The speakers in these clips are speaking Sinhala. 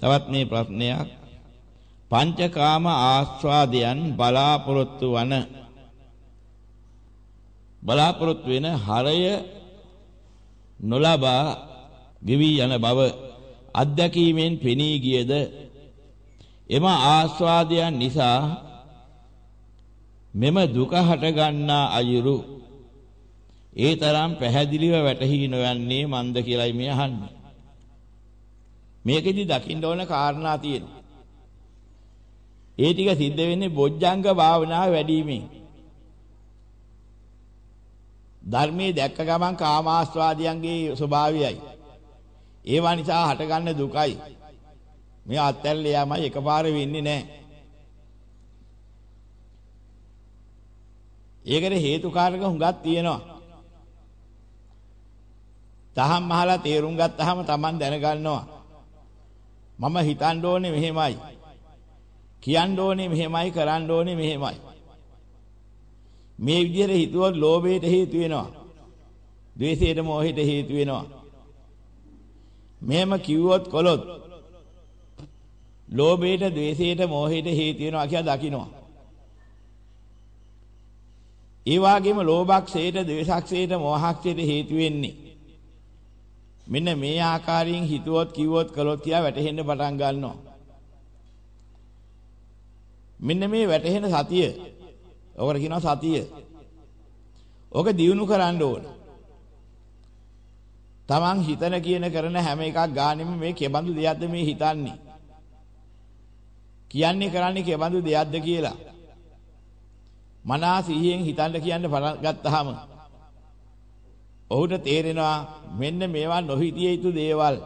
තවත් මේ ප්‍රශ්නයක් පංචකාම ආස්වාදයන් බලාපොරොත්තු වන බලාපොරොත්තු වෙන හරය නොලබා ගෙවි යන බව අත්දැකීමෙන් පෙනී ගියද එම ආස්වාදයන් නිසා මෙම දුක හට ගන්නා අයුරු ඒ තරම් පැහැදිලිව වැටහි නොයන්නේ මන්ද කියලායි මේ අහන්නේ. මේකෙදි දකින්න ඕන කාරණා තියෙනවා. ඒ ටික සිද්ධ වෙන්නේ බොජ්ජංග භාවනාව වැඩිමෙන්. ධර්මයේ දැක්ක ගමන් කාමාස්වාදයන්ගේ ස්වභාවයයි. ඒවා නිසා හටගන්න දුකයි. මේ අත්හැරල යාමයි එකපාර වෙන්නේ නැහැ. ඒකට හේතු කාරක හුඟක් තියෙනවා. තහම් මහලා තේරුම් ගත්තාම Taman දැනගන්නවා. මම හිතන්න ඕනේ මෙහෙමයි. කියන්න ඕනේ මෙහෙමයි කරන්න ඕනේ මෙහෙමයි. මේ විදිහට හිතුවොත් ලෝභයට හේතු වෙනවා. ද්වේෂයට මොහයට හේතු වෙනවා. මෙහෙම කිව්වොත් කොලොත් ලෝභයට ද්වේෂයට මොහයට හේතු වෙනවා කියලා දකිනවා. ඒ වගේම ලෝභක්ෂයට ද්වේෂක්ෂයට මොහක්ෂයට හේතු වෙන්නේ මෙන්න මේ ආකාරයෙන් හිතුවොත් කිව්වොත් කළොත් කියලා වැටහෙන්න පටන් ගන්නවා. මෙන්න මේ වැටහෙන සතිය. ඔකට කියනවා සතිය. ඔක දියුණු කරන්න ඕන. Taman හිතන කියන කරන හැම එකක් ගානෙම මේ කෙබඳු දෙයක්ද මේ හිතන්නේ. කියන්නේ කරන්නේ කෙබඳු දෙයක්ද කියලා. මනස සිහියෙන් හිතන්න කියන්න පටන් ගත්තාම ඔහුට තේරෙනවා මෙන්න මේවා නොහිතිය යුතු දේවල්.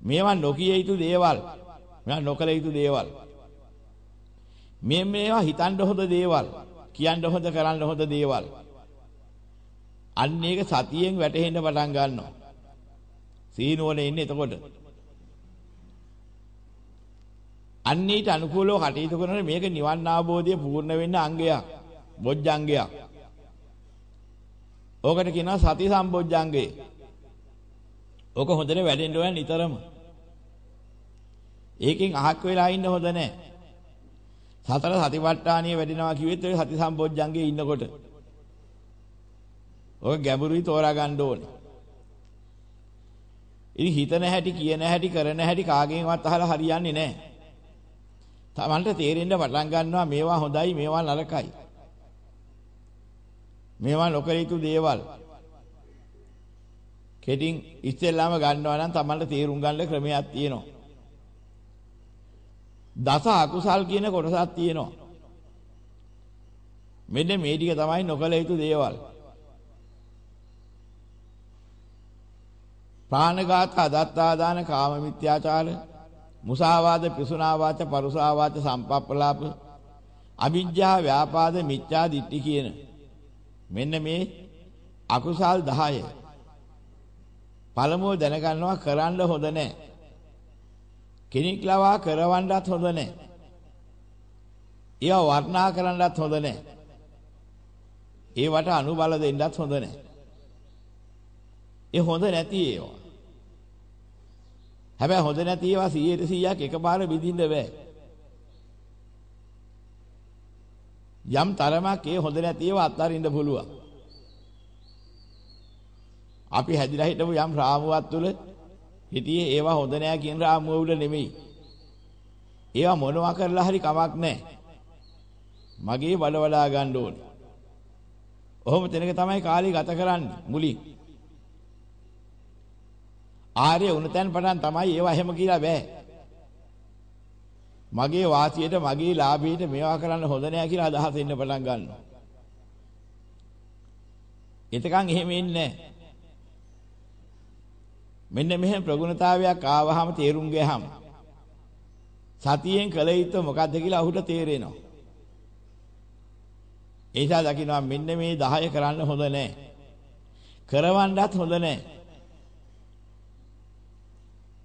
මේවා නොකිය යුතු දේවල්. මේවා නොකල යුතු දේවල්. මේ මේවා හිතන්න හොඳ දේවල්. කියන්න හොඳ කරන්න හොඳ දේවල්. අන්න ඒක සතියෙන් වැටහෙන්න පටන් ගන්නවා. සීනුවනේ ඉන්නේ එතකොට. අන්නීට අනුකූලව කටයුතු කරනකොට මේක නිවන් අවබෝධය පූර්ණ වෙන්න අංගයක්. බොජ්ජංගයක්. ඕකට කියනවා සති සම්බොජ්ජංගේ. ඕක හොඳට වැඩෙන්න ඕන නිතරම. ඒකෙන් අහක් වෙලා ඉන්න හොඳ නැහැ. සතර සතිපට්ඨානිය වැඩිනවා කිව්වෙත් ඔය සති සම්බොජ්ජංගේ ඉන්නකොට. ඔය ගැඹුරුයි තෝරා ගන්න ඕනේ. ඉතින් හිතන හැටි කියන හැටි කරන හැටි කාගෙන්වත් අහලා හරියන්නේ නැහැ. තමන්ට තේරෙන්න පටන් ගන්නවා මේවා හොඳයි මේවා නරකයි. මේවා නොකර යුතු දේවල්. කෙටින් ඉස්සෙල්ලාම ගන්නවා නම් තමන්ට තේරුම් ගන්න ක්‍රමයක් තියෙනවා. දස අකුසල් කියන කොටසක් තියෙනවා. මෙන්න මේ ටික තමයි නොකල යුතු දේවල්. ප්‍රාණඝාත, අදත්තාදාන, කාම මිත්‍යාචාර, මුසාවාද, පිසුනාවාච, පරුසාවාච, සම්පප්පලාප, අවිජ්ජා, ව්‍යාපාද, මිච්ඡා දිට්ඨි කියන මෙන්න මේ අකුසල් 10 පළමුව දැනගන්නවා කරන්න හොඳ නැහැ. කෙනෙක් ලවා කරවන්නත් හොඳ නැහැ. ඒවා වර්ණනා කරන්නත් හොඳ නැහැ. ඒවට අනුබල දෙන්නත් හොඳ නැහැ. ඒ හොඳ නැති ඒවා. හැබැයි හොඳ නැති ඒවා 100ට 100ක් එකපාර විඳින්න බෑ. යම් තරමක් ඒ හොඳ නැති ඒවා අත්හරින්න පුළුවන්. අපි හැදිලා හිටපු යම් රාමුවක් තුල හිටියේ ඒවා හොඳ නෑ කියන රාමුව උඩ නෙමෙයි. ඒවා මොනවා කරලා හරි කමක් නෑ. මගේ බඩ වඩා ගන්න ඕනේ. ඔහොම තැනක තමයි කාලේ ගත කරන්නේ මුලින්. ආර්ය උණතෙන් පටන් තමයි ඒවා එහෙම කියලා බෑ. මගේ වාසියට මගේ ලාභයට මේවා කරන්න හොඳ නෑ කියලා අදහස එන්න පටන් ගන්නවා. එතකන් එහෙම ඉන්නේ මෙන්න මෙහෙම ප්‍රගුණතාවයක් ආවහම තේරුම් ගියහම සතියෙන් කළ යුතු මොකද්ද කියලා ඔහුට තේරෙනවා. ඒසා දකින්නවා මෙන්න මේ 10 කරන්න හොඳ නෑ. කරවන්නත් හොඳ නෑ.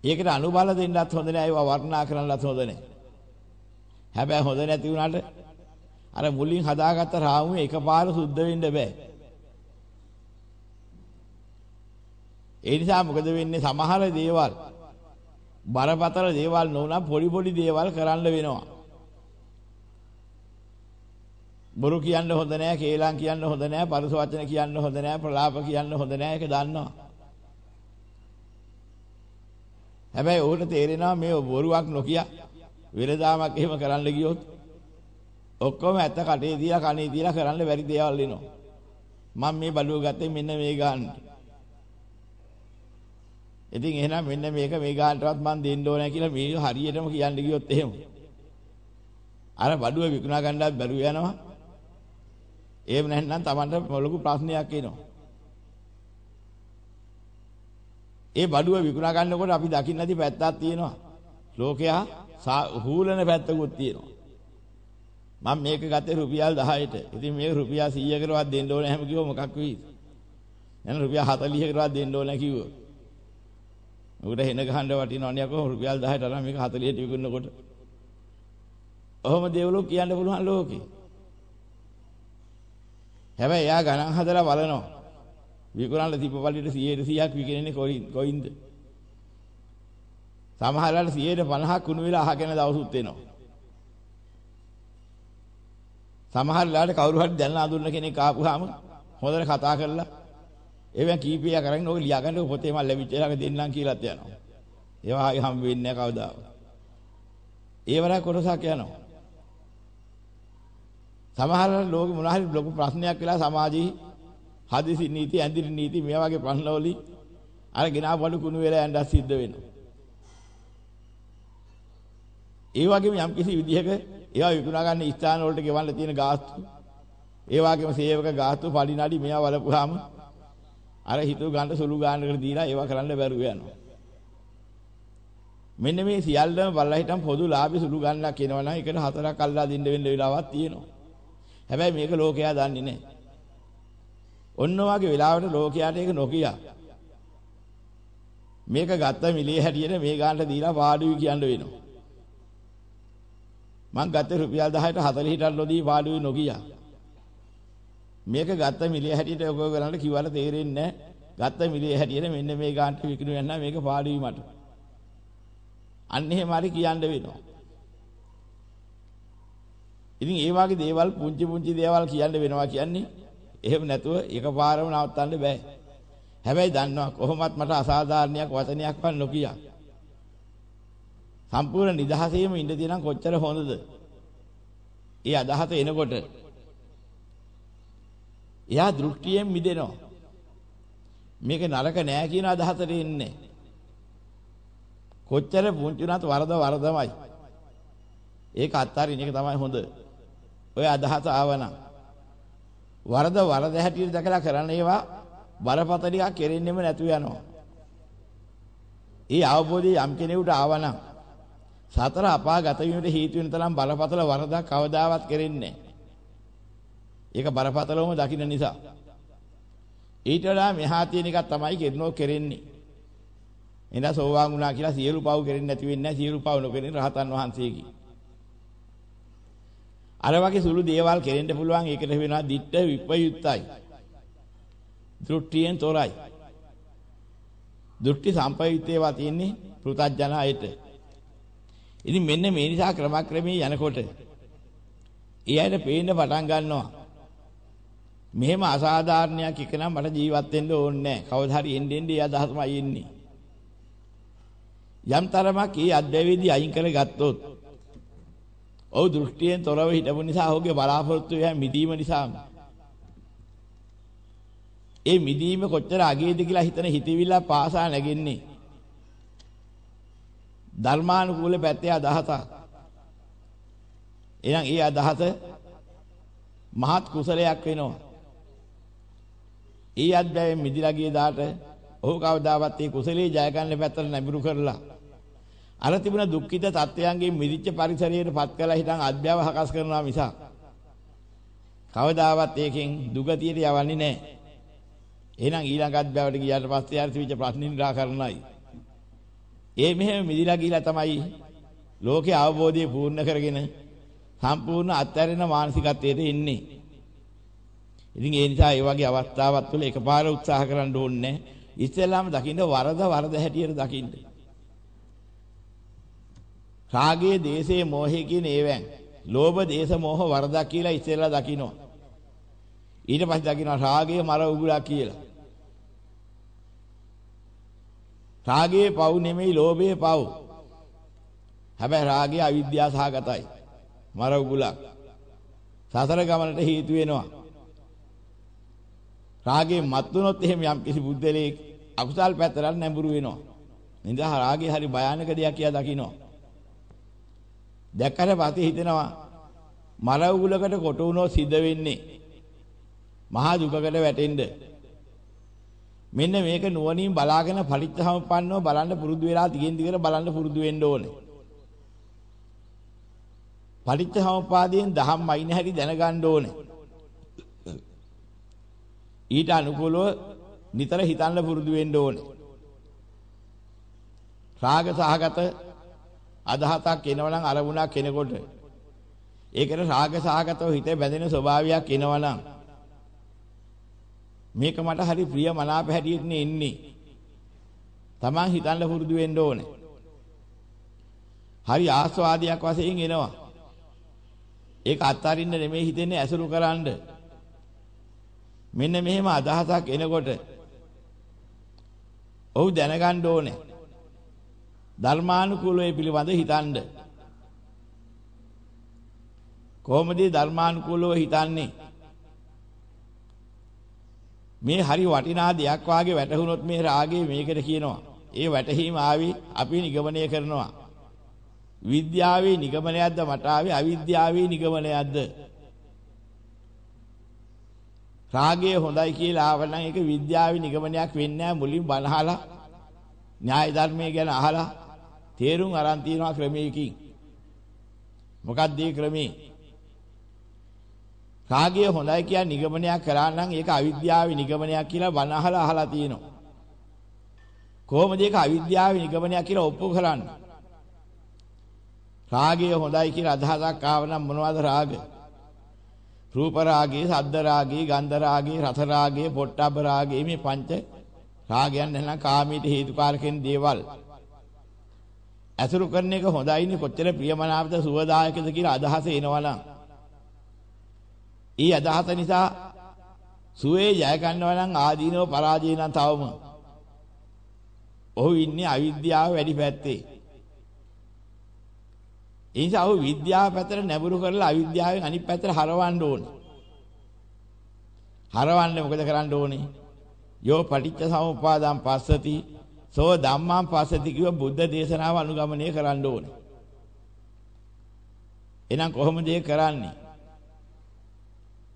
ඒකට අනුබල දෙන්නත් හොඳ නෑ ඒවා වර්ණනා කරන්නත් හොඳ නෑ. හැබැයි හොඳ නැති වුණාට අර මුලින් හදාගත්ත රාමුව එකපාර සුද්ධ වෙන්න බෑ. ඒ නිසා මොකද වෙන්නේ සමහර දේවල් බරපතල දේවල් නොවුනා පොඩි පොඩි දේවල් කරන්න වෙනවා. බොරු කියන්න හොඳ නෑ, කේලම් කියන්න හොඳ නෑ, පරුස වචන කියන්න හොඳ නෑ, ප්‍රලාප කියන්න හොඳ නෑ ඒක දන්නවා. හැබැයි ඕකට තේරෙනවා මේ බොරුවක් නොකිය විරදාමක් එහෙම කරන්න ගියොත් ඔක්කොම ඇත්ත කටේ තියලා කනේ තියලා කරන්න බැරි දේවල් වෙනවා. මම මේ බඩුව ගත්තේ මෙන්න මේ ගන්න. ඉතින් එහෙනම් මෙන්න මේක මේ ගන්නටවත් මම දෙන්න ඕනේ කියලා මේ හරියටම කියන්න ගියොත් එහෙම. අර බඩුව විකුණා ගන්නවත් බැරුව යනවා. එහෙම නැත්නම් Tamanට ලොකු ප්‍රශ්නයක් එනවා. ඒ බඩුව විකුණා ගන්නකොට අපි දකින්න නැති පැත්තක් තියෙනවා. ලෝකයා හූලන පැත්තකුත් තියෙනවා. මම මේක ගත්තේ රුපියල් 10ට. ඉතින් මේක රුපියල් 100කටවත් දෙන්න ඕනේ හැම කිව්ව මොකක් වෙයිද? එහෙනම් රුපියල් 40කටවත් දෙන්න ඕනේ කිව්වොත්. උකට හෙන ගහන්න වටිනවනේ අකෝ රුපියල් 10ට අරන් මේක 40ට විකුණනකොට. ඔහොම දේවලෝ කියන්න පුළුවන් ලෝකේ. හැබැයි එයා ගණන් හදලා බලනවා. විකුණන්න තිබ්බ පළියට 100ට 100ක් විකිනෙන්නේ කොයින්ද? සමහරවල් 150ක් උණු වෙලා අහගෙන දවසුත් එනවා. සමහර වෙලාවට කවුරු හරි දැනන අඳුරන කෙනෙක් ආපුවාම හොඳට කතා කරලා එවෙන් කීපිය කරගෙන ඔය ලියා ගන්න පොතේ මම ලැබිච්ච ළඟ දෙන්නම් කියලාත් යනවා. ඒවා ආයි හම් වෙන්නේ නැහැ කවදාවත්. ඒ වරා කොටසක් යනවා. සමහර ලෝකෙ මොනවා හරි ලොකු ප්‍රශ්නයක් වෙලා සමාජයේ හදිසි නීති ඇඳිරි නීති මේ වගේ ප්‍රශ්නවලින් අර ගෙනා බඩු කුණු වෙලා යන්න සිද්ධ වෙනවා. ඒ වගේම යම් කිසි විදිහක ඒවා විකුණා ගන්න ස්ථාන වලට ගෙවන්න තියෙන ගාස්තු. ඒ වගේම සේවක ගාස්තු පඩිනඩි මේවා වලපුවාම අර හිතුව ගන්න සුළු ගානකට දීලා ඒවා කරන්න බැරුව යනවා. මෙන්න මේ සියල්ලම බලලා හිටන් පොදු ලාභي සුළු ගන්නක් එනවා නම් ඒකට හතරක් අල්ලා දෙන්න වෙන්න වෙලාවක් තියෙනවා. හැබැයි මේක ලෝකයා දන්නේ නැහැ. ඔන්න ඔයගේ වෙලාවට ලෝකයාට ඒක නොකිය. මේක ගත්ත මිලිය හැටියට මේ ගානට දීලා පාඩුවි කියන්න වෙනවා. මං ගත්තේ රුපියල් 10ට 40ට නොදී පාඩුවේ නොගියා. මේක ගත්ත මිලිය හැටියට ඔක කරන්න කිව්වල තේරෙන්නේ නැහැ. ගත්ත මිලිය හැටියට මෙන්න මේ ගාන්ට විකිණු වෙනවා මේක පාඩුවේ මට. අන්න එහෙම හරි කියන්න වෙනවා. ඉතින් ඒ වගේ දේවල් පුංචි පුංචි දේවල් කියන්න වෙනවා කියන්නේ එහෙම නැතුව එකපාරම නවත්තන්න බෑ. හැබැයි දන්නවා කොහොමත් මට අසාධාරණයක් වචනයක්වත් නොකියා. සම්පූර්ණ නිදහසේම ඉඳ තියෙනම් කොච්චර හොඳද? ඒ අදහස එනකොට එයා දෘෂ්ටියෙන් මිදෙනවා. මේක නරක නෑ කියන අදහසට එන්නේ. කොච්චර පුංචි උනත් වරද වරදමයි. ඒක අත්හරින එක තමයි හොඳ. ඔය අදහස ආවනම් වරද වරද හැටියට දැකලා කරන්න ඒවා බරපතලියක් කෙරෙන්නෙම නැතු යනවා. ඒ අවබෝධය යම් කෙනෙකුට ආවනම් සතර අපාගත වීමට හේතු වෙන තරම් බරපතල වරදක් කවදාවත් කෙරෙන්නේ ඒක බරපතලවම දකින්න නිසා. ඊට වඩා මෙහා තියෙන එකක් තමයි කෙරනෝ කෙරෙන්නේ. එඳා සෝවාන් වුණා කියලා සියලු පව් කෙරෙන්නේ නැති වෙන්නේ නැහැ සියලු පව් නොකෙරෙන රහතන් වහන්සේකි. අර වගේ සුළු දේවල් කෙරෙන්න පුළුවන් ඒකට වෙනවා ditta විපයුත්තයි. දෘෂ්ටියෙන් තොරයි. දෘෂ්ටි සම්පයුත්තේවා තියෙන්නේ පෘථජන අයට. ඉතින් මෙන්න මේ නිසා ක්‍රමක්‍රමී යනකොට ඒ අයට පේන්න පටන් ගන්නවා. මෙහෙම අසාධාරණයක් එක නම් මට ජීවත් වෙන්න ඕනේ නැහැ. කවදා හරි එන්න එන්න ඒ අදහසමයි එන්නේ. යම් තරමක් ඒ අධ්‍යවේදී අයින් කරගත්තොත් ඔව් දෘෂ්ටියෙන් තොරව හිටපු නිසා ඔහුගේ බලාපොරොත්තු වෙන මිදීම නිසා ඒ මිදීම කොච්චර අගේද කියලා හිතන හිතවිල්ල පාසා නැගෙන්නේ ධර්මානුකූල පැත්තේ අදහසක්. එහෙනම් ඒ අදහස මහත් කුසලයක් වෙනවා. ඒ අධ්‍යයෙන් මිදිලා ගිය දාට ඔහු කවදාවත් ඒ කුසලයේ ජය ගන්න පැත්තට නැඹුරු කරලා අර තිබුණ දුක්ඛිත තත්වයන්ගෙන් මිදිච්ච පරිසරයට පත් කළා හිටන් අධ්‍යාව හකස් කරනවා මිසක් කවදාවත් ඒකෙන් දුගතියට යවන්නේ නැහැ. එහෙනම් ඊළඟ අධ්‍යාවට ගියාට පස්සේ ආර තිබිච්ච ප්‍රශ්න නිරාකරණයි. ඒ මෙහෙම මිදිලා ගිහිලා තමයි ලෝකේ අවබෝධය පූර්ණ කරගෙන සම්පූර්ණ අත්හැරෙන මානසිකත්වයට එන්නේ. ඉතින් ඒ නිසා ඒ වගේ අවස්ථාවක් තුළ එකපාර උත්සාහ කරන්න ඕනේ ඉස්සෙල්ලාම දකින්න වරද වරද හැටියට දකින්න. රාගයේ, දේශයේ, මෝහයේ කියන ඒවෙන් ලෝභ, දේශ, මෝහ වරදක් කියලා ඉස්සෙල්ලා දකින්නවා. ඊට පස්සේ දකින්නවා රාගයේ මර උගුලක් කියලා. රාගයේ පව් නෙමෙයි ලෝභයේ පව්. හැබැයි රාගය අවිද්‍යාව සහගතයි. මර උගුලක්. සසර ගමනට හේතු වෙනවා. රාගයෙන් මත් වුණොත් එහෙම යම් කිසි බුද්ධලේ අකුසල් පැතරක් නැඹුරු වෙනවා. නිදා රාගය හරි භයානක දෙයක් කියලා දකින්නවා. දැක්කට පස්සේ හිතෙනවා මර උගුලකට කොට වුණොත් සිද්ධ වෙන්නේ මහා දුකකට වැටෙන්න. මෙන්න මේක නුවණින් බලාගෙන පරිත්‍ථසමුප්පන්නව බලන්න පුරුදු වෙලා තියෙන දිගට බලන්න පුරුදු වෙන්න ඕනේ. පටිච්චසමුපාදයෙන් දහම් අයින හැටි දැනගන්න ඕනේ. ඊට අනුකූලව නිතර හිතන්න පුරුදු වෙන්න ඕනේ. රාග සහගත අදහසක් එනවනම් අරමුණක් කෙනෙකුට ඒකට රාග සහගතව හිතේ බැඳෙන ස්වභාවයක් එනවනම් මේක මට හරි ප්‍රිය මනාප හැටියට ඉන්නේ. Taman හිතන්න පුරුදු වෙන්න ඕනේ. හරි ආස්වාදයක් වශයෙන් එනවා. ඒක අත්හරින්න නෙමෙයි හිතෙන්නේ ඇසුරු කරන්න. මෙන්න මෙහෙම අදහසක් එනකොට ඔහු දැනගන්න ඕනේ. ධර්මානුකූලව පිළිබඳ හිතන්න. කොහොමද ධර්මානුකූලව හිතන්නේ? මේ හරි වටිනා දෙයක් වාගේ වැටහුනොත් මේ රාගය මේකට කියනවා. ඒ වැටහීම ආවි අපි නිගමනය කරනවා. විද්‍යාවේ නිගමනයක්ද මට ආවේ අවිද්‍යාවේ නිගමනයක්ද? රාගය හොඳයි කියලා ආවනම් ඒක විද්‍යාවේ නිගමනයක් වෙන්නේ නැහැ මුලින් බනහලා න්‍යාය ධර්මයේ ගැන අහලා තේරුම් අරන් තියනවා ක්‍රමයකින්. මොකක්ද මේ ක්‍රමේ? රාගය හොඳයි කියන නිගමනයක් කරා නම් ඒක අවිද්‍යාවේ නිගමනයක් කියලා බණ අහලා අහලා තියෙනවා. කොහොමද ඒක අවිද්‍යාවේ නිගමනයක් කියලා ඔප්පු කරන්නේ? රාගය හොඳයි කියලා අදහසක් ආව නම් මොනවද රාගය? රූප රාගය, ශබ්ද රාගය, ගන්ධ රාගය, රස රාගය, පොට්ටබ්බ රාගය මේ පංච රාගයන් නැත්නම් කාමීට හේතුකාරකෙන දේවල්. අසුරු කරන එක හොඳයිනේ කොච්චර ප්‍රියමනාපද සුවදායකද කියලා අදහස එනවනම් ඊ අදහස නිසා සුවේ ජය ගන්නවා නම් ආදීනව පරාජය නම් තවම ඔහු ඉන්නේ අවිද්‍යාව වැඩි පැත්තේ ඒ නිසා ඔහු විද්‍යාව පැත්තට නැඹුරු කරලා අවිද්‍යාවෙන් අනිත් පැත්තට හරවන්න ඕනේ. හරවන්නේ මොකද කරන්න ඕනේ? යෝ පටිච්ච සමුප්පාදං පස්සති සෝ ධම්මං පස්සති කිව්ව බුද්ධ දේශනාව අනුගමනය කරන්න ඕනේ. එහෙනම් කොහොමද ඒක කරන්නේ?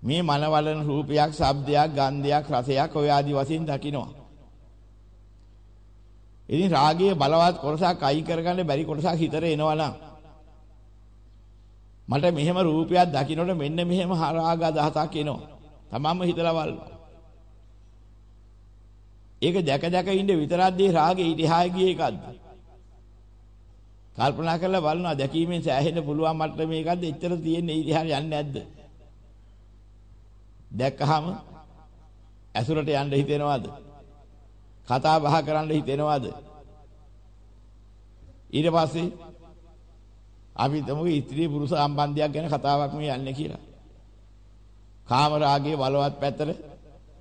මේ මනවලන රූපයක්, ශබ්දයක්, ගන්ධයක්, රසයක් ඔය ආදි වශයෙන් දකිනවා. ඉතින් රාගයේ බලවත් කොටසක් අයි කරගන්න බැරි කොටසක් හිතට එනවා නම් මට මෙහෙම රූපයක් දකින්නට මෙන්න මෙහෙම රාග අදහසක් එනවා. තමන්ම හිතලා බලන්න. ඒක දැක දැක ඉන්න විතරක්දී රාගේ ඊට එහා ගිය එකක්ද? කල්පනා කරලා බලනවා දැකීමෙන් සෑහෙන්න පුළුවන් මට්ටම මේකක්ද? එච්චර තියෙන්නේ ඊට එහා යන්නේ නැද්ද? දැක්කහම ඇසුරට යන්න හිතෙනවද? කතා බහ කරන්න හිතෙනවද? ඊට පස්සේ අපි තමු ස්ත්‍රී පුරුෂ සම්බන්ධයක් ගැන කතාවක් මේ යන්නේ කියලා. කාම රාගයේ බලවත් පැත්තට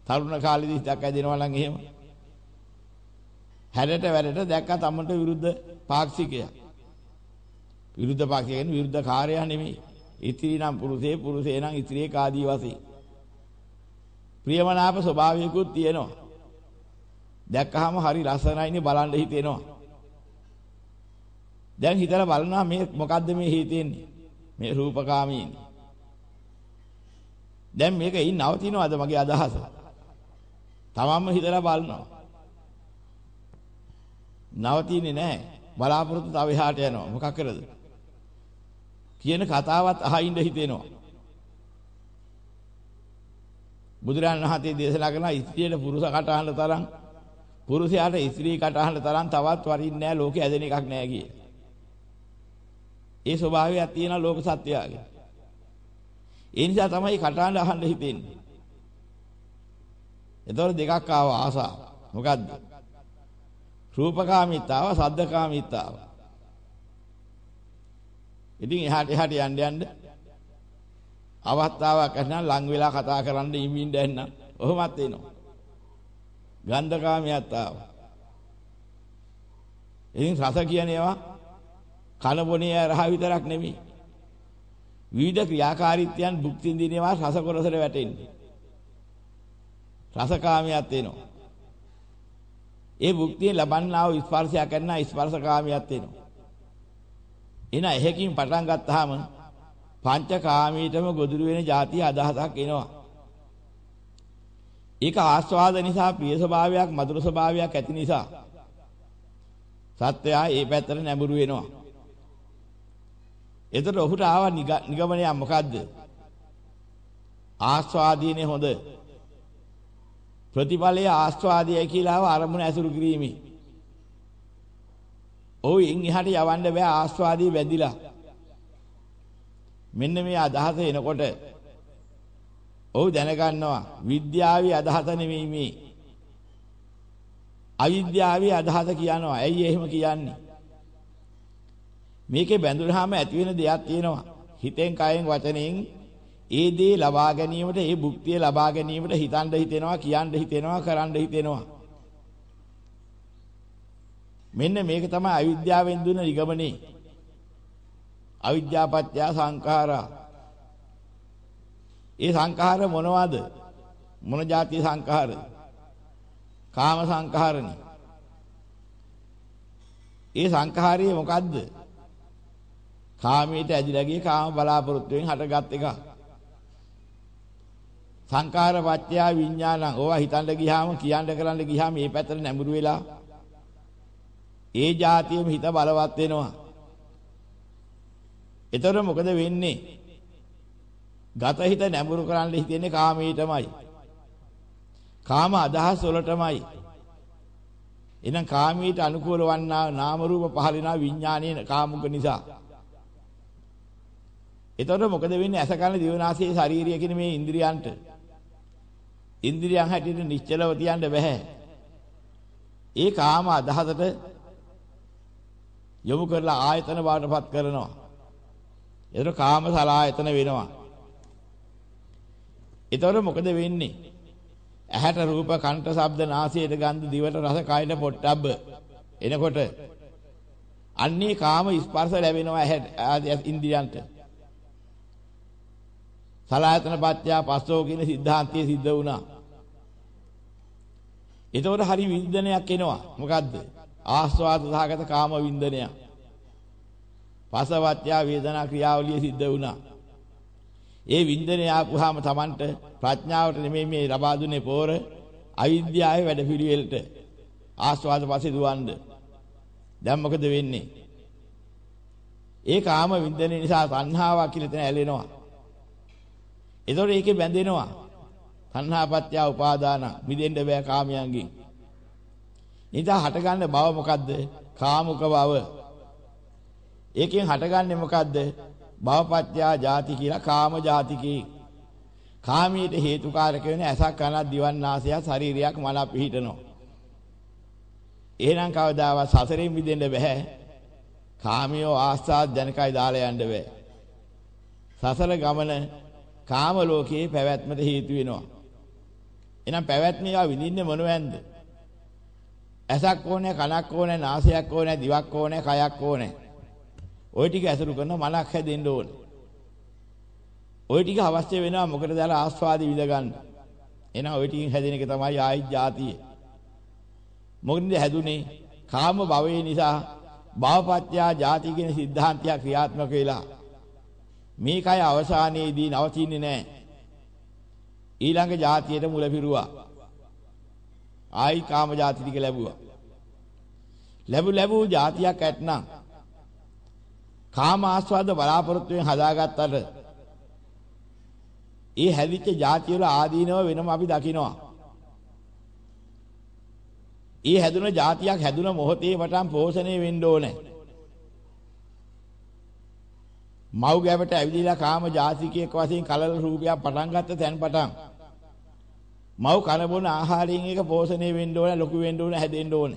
තරුණ කාලෙදී හිතක් ඇදෙනවා නම් එහෙම. හැඩට වැඩට දැක්ක තමන්ට විරුද්ධ පාක්ෂිකයා. විරුද්ධ පාක්ෂික කියන්නේ විරුද්ධ කාර්යය නෙමෙයි. ඉතිරි නම් පුරුෂේ පුරුෂේ නම් ඉතිරියේ කාදී වශයෙන්. ප්‍රියමනාප ස්වභාවයකුත් තියෙනවා. දැක්කහම හරි ලස්සනයිනේ බලන්න හිතෙනවා. දැන් හිතලා බලනවා මේ මොකද්ද මේ හිතෙන්නේ? මේ රූපකාමීනි. දැන් මේක ඉන් නවතිනවද මගේ අදහස? තමන්ම හිතලා බලනවා. නවතින්නේ නැහැ. බලාපොරොත්තු තව එහාට යනවා. මොකක් කරද? කියන කතාවත් අහින්න හිතෙනවා. බුදුරජාණන් වහන්සේ දේශනා කරන ස්ත්‍රියට පුරුෂ කටහඬ තරම් පුරුෂයාට ස්ත්‍රී කටහඬ තරම් තවත් වරින් නෑ ලෝකේ ඇදෙන එකක් නෑ කියේ. ඒ ස්වභාවයක් තියෙන ලෝක සත්‍යයගේ. ඒ නිසා තමයි කටහඬ අහන්න හිතෙන්නේ. එතකොට දෙකක් ආව ආසාව. මොකද්ද? රූපකාමීතාව, සද්දකාමීතාව. ඉතින් එහාට එහාට යන්න යන්න අවස්ථාවක් නැත්නම් ලං වෙලා කතා කරන්න ඉමින් දැන්න. ඔහොමත් එනවා. ගන්ධකාමියත් ආවා. ඉතින් රස කියන ඒවා කන බොනේ රහ විතරක් නෙමෙයි. විවිධ ක්‍රියාකාරීත්වයන් භුක්ති විඳිනවා රස කොරසට වැටෙන්නේ. රසකාමියත් එනවා. ඒ භුක්තිය ලබන්නා වූ ස්පර්ශය කරන ස්පර්ශකාමියත් එනවා. එන එහෙකින් පටන් ගත්තාම පංචකාමීටම ගොදුරු වෙන જાතිය අදහසක් එනවා. ඒක ආස්වාද නිසා ප්‍රිය ස්වභාවයක් මధుර ස්වභාවයක් ඇති නිසා සත්‍යය ඒ පැත්තට නැඹුරු වෙනවා. එතකොට ඔහුට ආව නිගමනය මොකද්ද? ආස්වාදීනේ හොඳ. ප්‍රතිඵලයේ ආස්වාදයයි කියලා ආව අරමුණ ඇසුරු කිරීමේ. ඔව් ඉන් එහාට යවන්න බෑ ආස්වාදී වැදිලා. මෙන්න මේ අදහස එනකොට ඔව් දැනගන්නවා විද්‍යාවේ අදහස නෙමෙයි මේ. අවිද්‍යාවේ අදහස කියනවා. ඇයි එහෙම කියන්නේ? මේකේ බැඳුනහම ඇති වෙන දෙයක් තියෙනවා. හිතෙන් කයෙන් වචනෙන් ඒ දේ ලබා ගැනීමට ඒ භුක්තිය ලබා ගැනීමට හිතන්න හිතෙනවා කියන්න හිතෙනවා කරන්න හිතෙනවා. මෙන්න මේක තමයි අවිද්‍යාවෙන් දුන්න නිගමනේ. අවිද්‍යාපත්‍ය සංඛාරා. ඒ සංඛාර මොනවද? මොන જાති සංඛාර? කාම සංඛාරනේ. ඒ සංඛාරය මොකද්ද? කාමයට ඇදිලා ගිය කාම බලාපොරොත්තුෙන් හටගත් එක. සංඛාර පත්‍ය විඥානං ඕවා හිතන්න ගියාම කියන්න කරන්න ගියාම මේ පැත්තට නැඹුරු වෙලා ඒ જાතියෙම හිත බලවත් වෙනවා. එතකොට මොකද වෙන්නේ? ගත හිත නැඹුරු කරන්න හිතෙන්නේ කාමීටමයි. කාම අදහස් වලටමයි. එහෙනම් කාමීට අනුකූල වන්නා නාම රූප පහළිනා විඥානයේ කාමුක නිසා. එතකොට මොකද වෙන්නේ? ඇස කන දිව නාසය ශරීරය කියන මේ ඉන්ද්‍රියන්ට. ඉන්ද්‍රියන් හැටියට නිශ්චලව තියන්න බෑ. ඒ කාම අදහසට යොමු කරලා ආයතන බාටපත් කරනවා. එතන කාම සලායතන වෙනවා. එතකොට මොකද වෙන්නේ? ඇහැට රූප, කන්ට ශබ්ද, නාසයට ගන්ධ, දිවට රස, කයට පොට්ටබ්බ. එනකොට අන්නේ කාම ස්පර්ශ ලැබෙනවා ඇහැට ඉන්ද්‍රියන්ට. සලායතන පත්‍යා පස්සෝ කියන સિદ્ધාන්තයේ සිද්ධ වුණා. එතකොට හරි වින්දනයක් එනවා. මොකද්ද? ආස්වාද සහගත කාම වින්දනයක්. පසවත්‍ය වේදනා ක්‍රියාවලිය සිද්ධ වුණා. ඒ වින්දනය ආපුවාම Tamanට ප්‍රඥාවට නෙමෙයි මේ ලබා දුන්නේ පෝර අවිද්‍යාවේ වැඩපිළිවෙලට ආස්වාද පස්සේ දුවන්න. දැන් මොකද වෙන්නේ? ඒ කාම වින්දනය නිසා තණ්හාවක් කියලා තැන ඇලෙනවා. ඒතකොට ඒකේ බැඳෙනවා. තණ්හාපත්‍ය උපාදාන මිදෙන්න බෑ කාමයන්ගෙන්. ඉතින් හටගන්න බව මොකද්ද? කාමුක බව. ඒකෙන් හටගන්නේ මොකද්ද? භවපත්‍යා ಜಾති කියලා කාම ಜಾතිකේ. කාමීට හේතුකාරක වෙන ඇසක් කනක් දිවන් නාසයක් ශරීරයක් මන පිහිටනවා. එහෙනම් කවදාවත් සසරෙන් මිදෙන්න බෑ. කාමියෝ ආස්වාද ජනකයි දාලා යන්න බෑ. සසර ගමන කාම ලෝකයේ පැවැත්මට හේතු වෙනවා. එහෙනම් පැවැත්ම ඒවා විඳින්නේ මොනවැන්ද? ඇසක් ඕනේ, කනක් ඕනේ, නාසයක් ඕනේ, දිවක් ඕනේ, කයක් ඕනේ. ওই ටික ඇසුරු කරන මනක් හැදෙන්න ඕනේ. ওই ටික අවශ්‍ය වෙනවා මොකටද දාලා ආස්වාදී විඳ ගන්න. එහෙනම් ওই ටිකෙන් හැදෙන එක තමයි ආයි ජාතිය. මොකද හැදුනේ කාම භවයේ නිසා භවපත්‍යා ජාති කියන સિદ્ધාන්තය ක්‍රියාත්මක වෙලා මේකයි අවසානයේදී නවතින්නේ නැහැ. ඊළඟ ජාතියට මුල පිරුවා. ආයි කාම ජාති ටික ලැබුවා. ලැබු ලැබු ජාතියක් ඇත්නම් කාම ආස්වාද බලාපොරොත්තුෙන් හදාගත්තට ඒ හැදිච්ච જાති වල ආදීනව වෙනම අපි දකිනවා. ඒ හැදුන જાතියක් හැදුන මොහොතේ වටන් පෝෂණය වෙන්න ඕනේ. මව් ගැබට ඇවිදලා කාම ජාතිකයෙක් වශයෙන් කලල රූපයක් පටන් ගත්ත තැන් පටන් මව් කන බොන ආහාරයෙන් එක පෝෂණය වෙන්න ඕන ලොකු වෙන්න ඕන හැදෙන්න ඕන.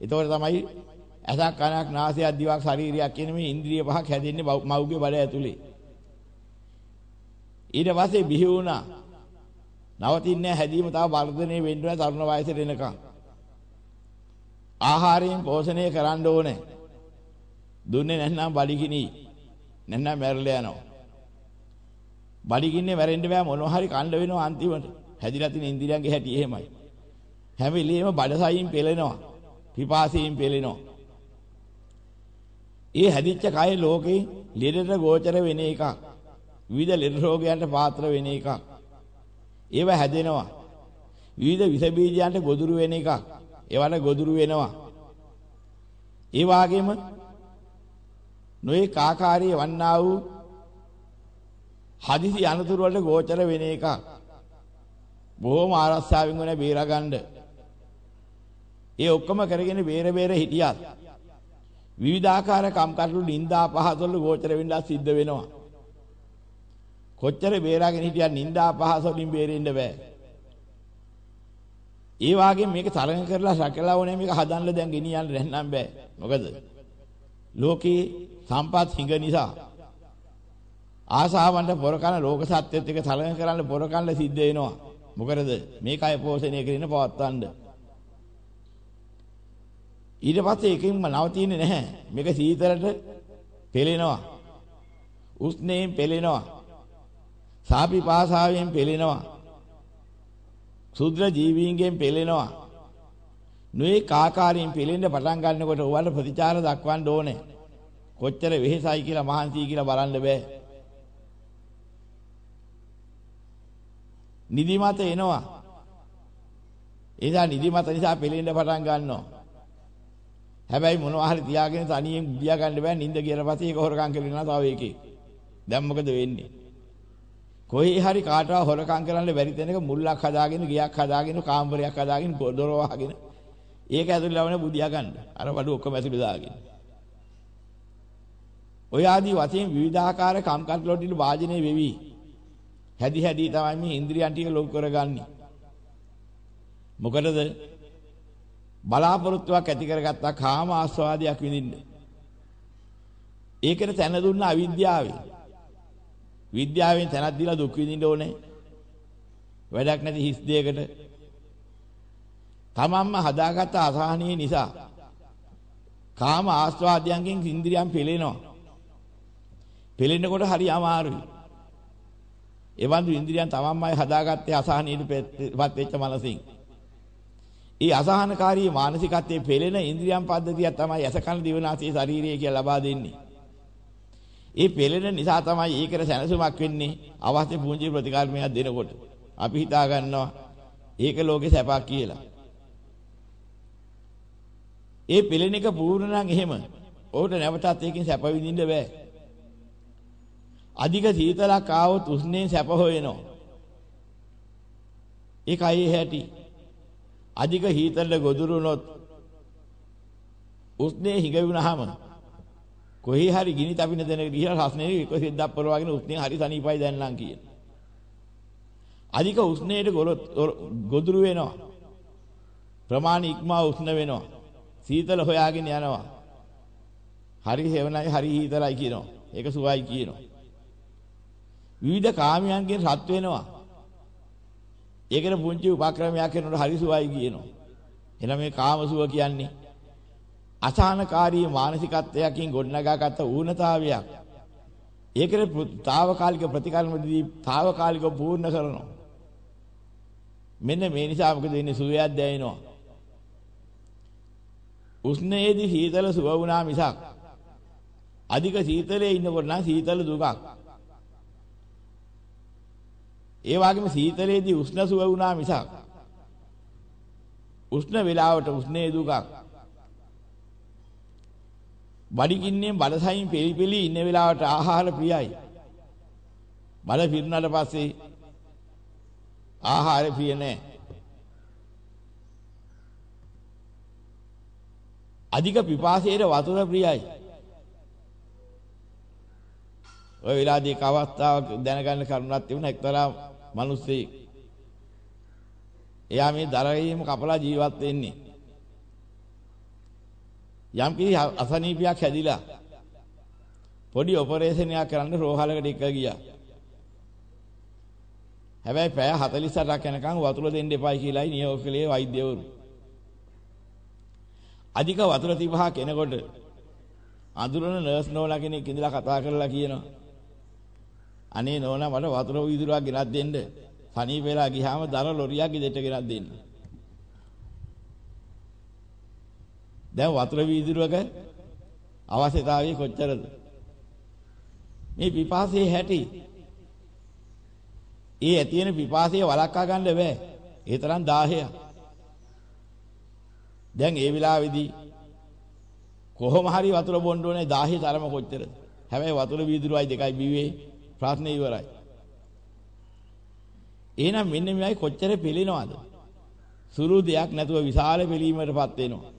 එතකොට තමයි ඇසක් කනක් නාසයක් දිවක් ශරීරයක් කියන මේ ඉන්ද්‍රිය පහක් හැදෙන්නේ මව්ගේ බඩ ඇතුලේ. ඊට පස්සේ බිහි වුණා. නවතින්නේ හැදීම තව වර්ධනය වෙන්න ඕන තරුණ වයසට එනකම්. ආහාරයෙන් පෝෂණය කරන්න ඕනේ. දුන්නේ නැත්නම් බඩගිනි. නැත්නම් මැරලා යනවා. බඩගින්නේ මැරෙන්න බෑ මොනවා හරි කන්න වෙනවා අන්තිමට. හැදිලා තියෙන ඉන්ද්‍රියන්ගේ හැටි එහෙමයි. හැම වෙලෙම බඩසයින් පෙලෙනවා. පිපාසයෙන් පෙලෙනවා. ඒ හැදිච්ච කය ලෝකේ ලෙඩට ගෝචර වෙන එකක්. විවිධ ලෙඩ රෝගයන්ට පාත්‍ර වෙන එකක්. ඒව හැදෙනවා. විවිධ විස බීජයන්ට ගොදුරු වෙන එකක්. ඒවට ගොදුරු වෙනවා. ඒ වාගේම නොයේ කාකාරී වන්නා වූ හදිසි අනතුරු වලට ගෝචර වෙන එකක්. බොහොම ආරස්සාවෙන් වෙන බේරගන්න. ඒ ඔක්කොම කරගෙන බේර බේර හිටියත් විවිධාකාර කම්කටොළු නිന്ദා පහසවල ගෝචර වෙන්න සිද්ධ වෙනවා. කොච්චර බේරාගෙන හිටියත් නිന്ദා පහස වලින් බේරෙන්න බෑ. ඒ වාගේ මේක තරඟ කරලා රැකලා ඕනේ මේක හදන්න දැන් ගෙනියන්න රැන්නම් බෑ. මොකද ලෝකේ සම්පත් හිඟ නිසා ආසාවන්ට පොරකන ලෝක සත්‍යයත් එක්ක තරඟ කරන්න පොරකන්න සිද්ධ වෙනවා. මොකද මේකයි පෝෂණය කරගෙන පවත්වන්නේ ඊට පස්සේ එකකින්ම නවතින්නේ නැහැ. මේක සීතලට පෙලෙනවා. උස්නේන් පෙලෙනවා. සාපි පාසාවෙන් පෙලෙනවා. සුද්‍ර ජීවීන්ගෙන් පෙලෙනවා. නොයේ කාකාරයෙන් පෙලෙන්න පටන් ගන්නකොට ඔයාලට ප්‍රතිචාර දක්වන්න ඕනේ. කොච්චර වෙහෙසයි කියලා මහන්සියි කියලා බලන්න බෑ. නිදිමත එනවා. එදා නිදිමත නිසා පෙලෙන්න පටන් ගන්නවා. හැබැයි මොනවා හරි තියාගෙන තනියෙන් ගියා ගන්න බෑ නිින්ද කියලා පස්සේ ඒක හොරකම් කරනවා තව එකේ. දැන් මොකද වෙන්නේ? කොහේ හරි කාටවත් හොරකම් කරන්න බැරි තැනක මුල්ලක් හදාගෙන ගියක් හදාගෙන කාමරයක් හදාගෙන දොර වහගෙන ඒක ඇතුළේ ලවන බුදියා ගන්න. අර බඩු ඔක්කොම ඇතුළේ දාගෙන. ඔය ආදී වශයෙන් විවිධාකාර කම්කටොළු වලට වාජනේ වෙවි. හැදි හැදි තමයි මේ ඉන්ද්‍රියන් ටික ලොකු කරගන්නේ. මොකටද? බලාපොරොත්තුවක් ඇති කරගත්තා කාම ආස්වාදයක් විඳින්න. ඒකට තැන දුන්න අවිද්‍යාවෙන්. විද්‍යාවෙන් තැනක් දීලා දුක් විඳින්න ඕනේ. වැඩක් නැති හිස් දෙයකට. තමන්ම හදාගත්ත අසහනිය නිසා කාම ආස්වාදයන්ගෙන් ඉන්ද්‍රියන් පෙළෙනවා. පෙළෙනකොට හරි අමාරුයි. එවන්දු ඉන්ද්‍රියන් තමන්මයි හදාගත්තේ අසහනියට පත් වෙච්ච මනසින්. ඒ අසහනකාරී මානසිකත්වයේ පෙළෙන ඉන්ද්‍රියම් පද්ධතිය තමයි ඇස කන දිවනාසය ශරීරය කියලා ලබා දෙන්නේ. ඒ පෙළෙන නිසා තමයි ඒකට සැනසීමක් වෙන්නේ අවශ්‍ය පුංචි ප්‍රතිකාරමයක් දෙනකොට. අපි හිතා ගන්නවා ඒක ලෝකේ සැපක් කියලා. ඒ පෙළෙන එක පූර්ණ නම් එහෙම. ඔහුට නැවතත් ඒකෙන් සැප විඳින්න බෑ. අධික සීතලක් ආවොත් උස්නේ සැප හොයනවා. ඒකයි හැටි. අධික හීතල ගොදුරු වුණොත් උස්නේ හිඟ වුණාම කොහේ හරි ගිනි තපින දෙනක ගිහලා රස්නේ එක සිද්දක් පොරවගෙන උස්නේ හරි සනීපයි දැන් නම් කියන. අධික උස්නේට ගොදුරු වෙනවා. ප්‍රමාණ ඉක්මා උෂ්ණ වෙනවා. සීතල හොයාගෙන යනවා. හරි හේවනයි හරි හීතලයි කියනවා. ඒක සුවයි කියනවා. විවිධ කාමයන්ගෙන් රත් වෙනවා. ඒකට පුංචි උපක්‍රමයක් කරනකොට හරි සුවයි කියනවා. එහෙනම් මේ කාමසුව කියන්නේ අසහනකාරී මානසිකත්වයකින් ගොඩනගාගත් ඌනතාවයක්. ඒකට తాවකාලික ප්‍රතිකර්මදී తాවකාලිකව පූර්ණ කරනවා. මෙන්න මේ නිසා මොකද වෙන්නේ සුවයක් දැනෙනවා. උෂ්ණයේදී සීතල සුව වුණා මිසක් අධික සීතලයේ ඉන්නකොට නම් සීතල දුකක්. ඒ වගේම සීතලේදී උෂ්ණ සුව වුණා මිසක් උෂ්ණ වේලාවට උෂ්ණේ දුකක්. බඩගින්නේ බඩසයින් පිළිපිලි ඉන්න වෙලාවට ආහාර ප්‍රියයි. බඩ පිරුණාට පස්සේ ආහාර ප්‍රිය නැහැ. අධික පිපාසයේ වතුර ප්‍රියයි. ඔය වෙලාවේදී කවස්තාවක් දැනගන්න කරුණක් තිබුණා එක්තරා මිනිස්සෙක්. එයා මේ දරවීම කපලා ජීවත් වෙන්නේ. යම් කිසි අසනීපයක් හැදිලා පොඩි ඔපරේෂන් එකක් කරන්න රෝහලකට එක ගියා. හැබැයි පැය 48ක් යනකම් වතුර දෙන්න එපායි කියලායි නියෝග කළේ වෛද්‍යවරු. අධික වතුර තිබහා කෙනකොට අඳුරන නර්ස් නෝනා කෙනෙක් ඉඳලා කතා කරලා කියනවා. අනේ නෝනා මට වතුර වීදුරුවක් ගෙනත් දෙන්න. සනීප වෙලා ගියාම දර ලොරියක් ගෙදරට ගෙනත් දෙන්න. දැන් වතුර වීදුරුවක අවශ්‍යතාවය කොච්චරද? මේ පිපාසයේ හැටි ඒ ඇති වෙන පිපාසය වළක්වා ගන්න බෑ. ඒ තරම් 1000ක්. දැන් ඒ වෙලාවේදී කොහොම හරි වතුර බොන්න ඕනේ 1000 තරම කොච්චරද? හැබැයි වතුර වීදුරුවයි දෙකයි බිව්වේ ප්‍රශ්නේ ඉවරයි. එහෙනම් මෙන්න මේයි කොච්චර පිළිනවද? සුළු දෙයක් නැතුව විශාල පිළීමකටපත් වෙනවා.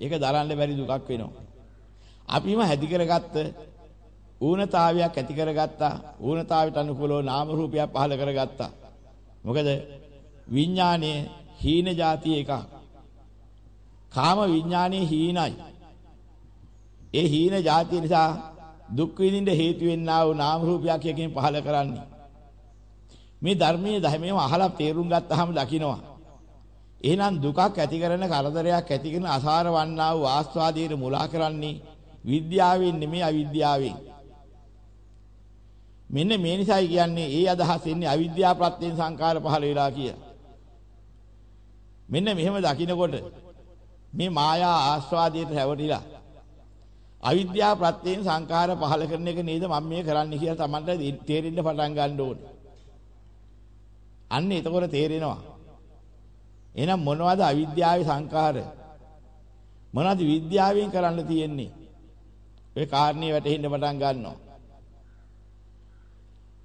ඒක දරන්න බැරි දුකක් වෙනවා. අපිම හැදි කරගත්ත ඌනතාවයක් ඇති කරගත්තා. ඌනතාවයට අනුකූලව නාම රූපයක් පහළ කරගත්තා. මොකද විඥානයේ හීන જાති එකක්. කාම විඥානයේ හීනයි. ඒ හීන જાතිය නිසා දුක් විඳින්න හේතු වෙන්නා වූ නාම රූපයක් එකකින් පහළ කරන්නේ. මේ ධර්මයේ ධර්මයේම අහලා තේරුම් ගත්තාම දකින්නවා. එහෙනම් දුකක් ඇති කරන කරදරයක් ඇති කරන අසාර වන්නා වූ ආස්වාදයේ මුලා කරන්නේ විද්‍යාවෙන් නෙමෙයි අවිද්‍යාවෙන්. මෙන්න මේ නිසායි කියන්නේ ඒ අදහස් එන්නේ අවිද්‍යාව ප්‍රත්‍යයෙන් සංකාර පහළ වෙලා කියලා. මෙන්න මෙහෙම දකිනකොට මේ මායා ආස්වාදයට හැවටිලා අවිද්‍යාව ප්‍රත්‍යයෙන් සංකාර පහළ කරන එක නේද මම මේ කරන්න කියලා Tamanට තේරෙන්න පටන් ගන්න ඕනේ. අන්න එතකොට තේරෙනවා. එහෙනම් මොනවද අවිද්‍යාවේ සංකාර? මොනවද විද්‍යාවෙන් කරන්න තියෙන්නේ? ඒ කාරණේ වැටහෙන්න පටන් ගන්නවා.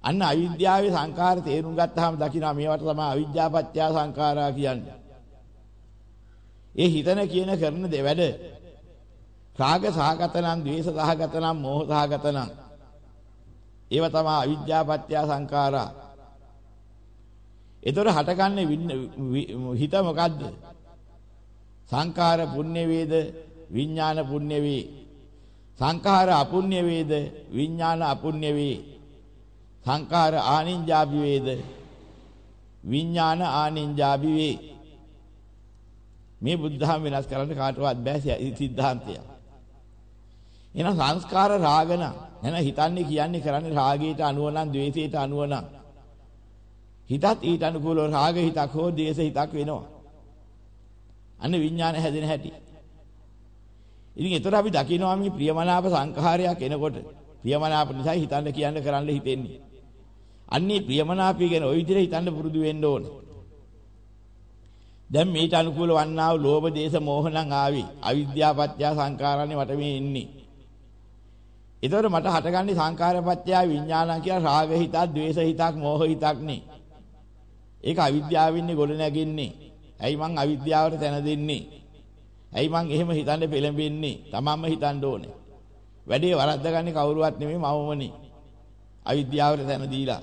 අන්න අවිද්‍යාවේ සංකාර තේරුම් ගත්තාම දකින්න මේවට තමයි අවිද්‍යාපත්‍ය සංකාරා කියන්නේ. ඒ හිතන කියන කරන වැඩ රාග සහගතනම් ද්වේෂ සහගතනම් මෝහ සහගතනම් ඒව තමයි අවිද්‍යාපත්‍ය සංකාරා. ඒතර හටගන්නේ හිත මොකද්ද? සංකාර පුණ්‍ය වේද විඥාන පුණ්‍ය වේ. සංඛාර අපුණ්‍ය වේද විඥාන අපුණ්‍ය වේ. සංඛාර ආනින්ජාපි වේද විඥාන ආනින්ජාපි වේ මේ බුද්ධහම වෙනස් කරන්න කාටවත් බෑ සිද්ධාන්තය එහෙනම් සංස්කාර රාගන එහෙනම් හිතන්නේ කියන්නේ කරන්නේ රාගයට අනුව නම් ද්වේෂයට අනුව නම් හිතත් ඊට අනුකූලව රාග හිතක් හෝ ද්වේෂ හිතක් වෙනවා අන්න විඥාන හැදෙන හැටි ඉතින් ඒතර අපි දකිනවා මේ ප්‍රියමනාප සංඛාරයක් එනකොට ප්‍රියමනාප නිසා හිතන්න කියන්න කරන්න හිතෙන්නේ අන්නේ ප්‍රියමනාපී ගැන ওই විදිහට හිතන්න පුරුදු වෙන්න ඕනේ. දැන් මේට අනුකූල වන්නා වූ ලෝභ දේශ මොහ නම් ආවි. අවිද්‍යාව පත්‍ය සංකාරන්නේ මට මේ ඉන්නේ. ඒතකොට මට හටගන්නේ සංකාර පත්‍ය විඥාන කියලා රාග හිතක්, ද්වේෂ හිතක්, මෝහ හිතක් නේ. ඒක අවිද්‍යාවින්නේ ගොඩ නැගින්නේ. ඇයි මං අවිද්‍යාවට තැන දෙන්නේ? ඇයි මං එහෙම හිතන්න පෙළඹෙන්නේ? තමන්ම හිතන්න ඕනේ. වැඩේ වරද්දගන්නේ කවුරුවත් නෙමෙයි මමමනේ. අවිද්‍යාවට තැන දීලා.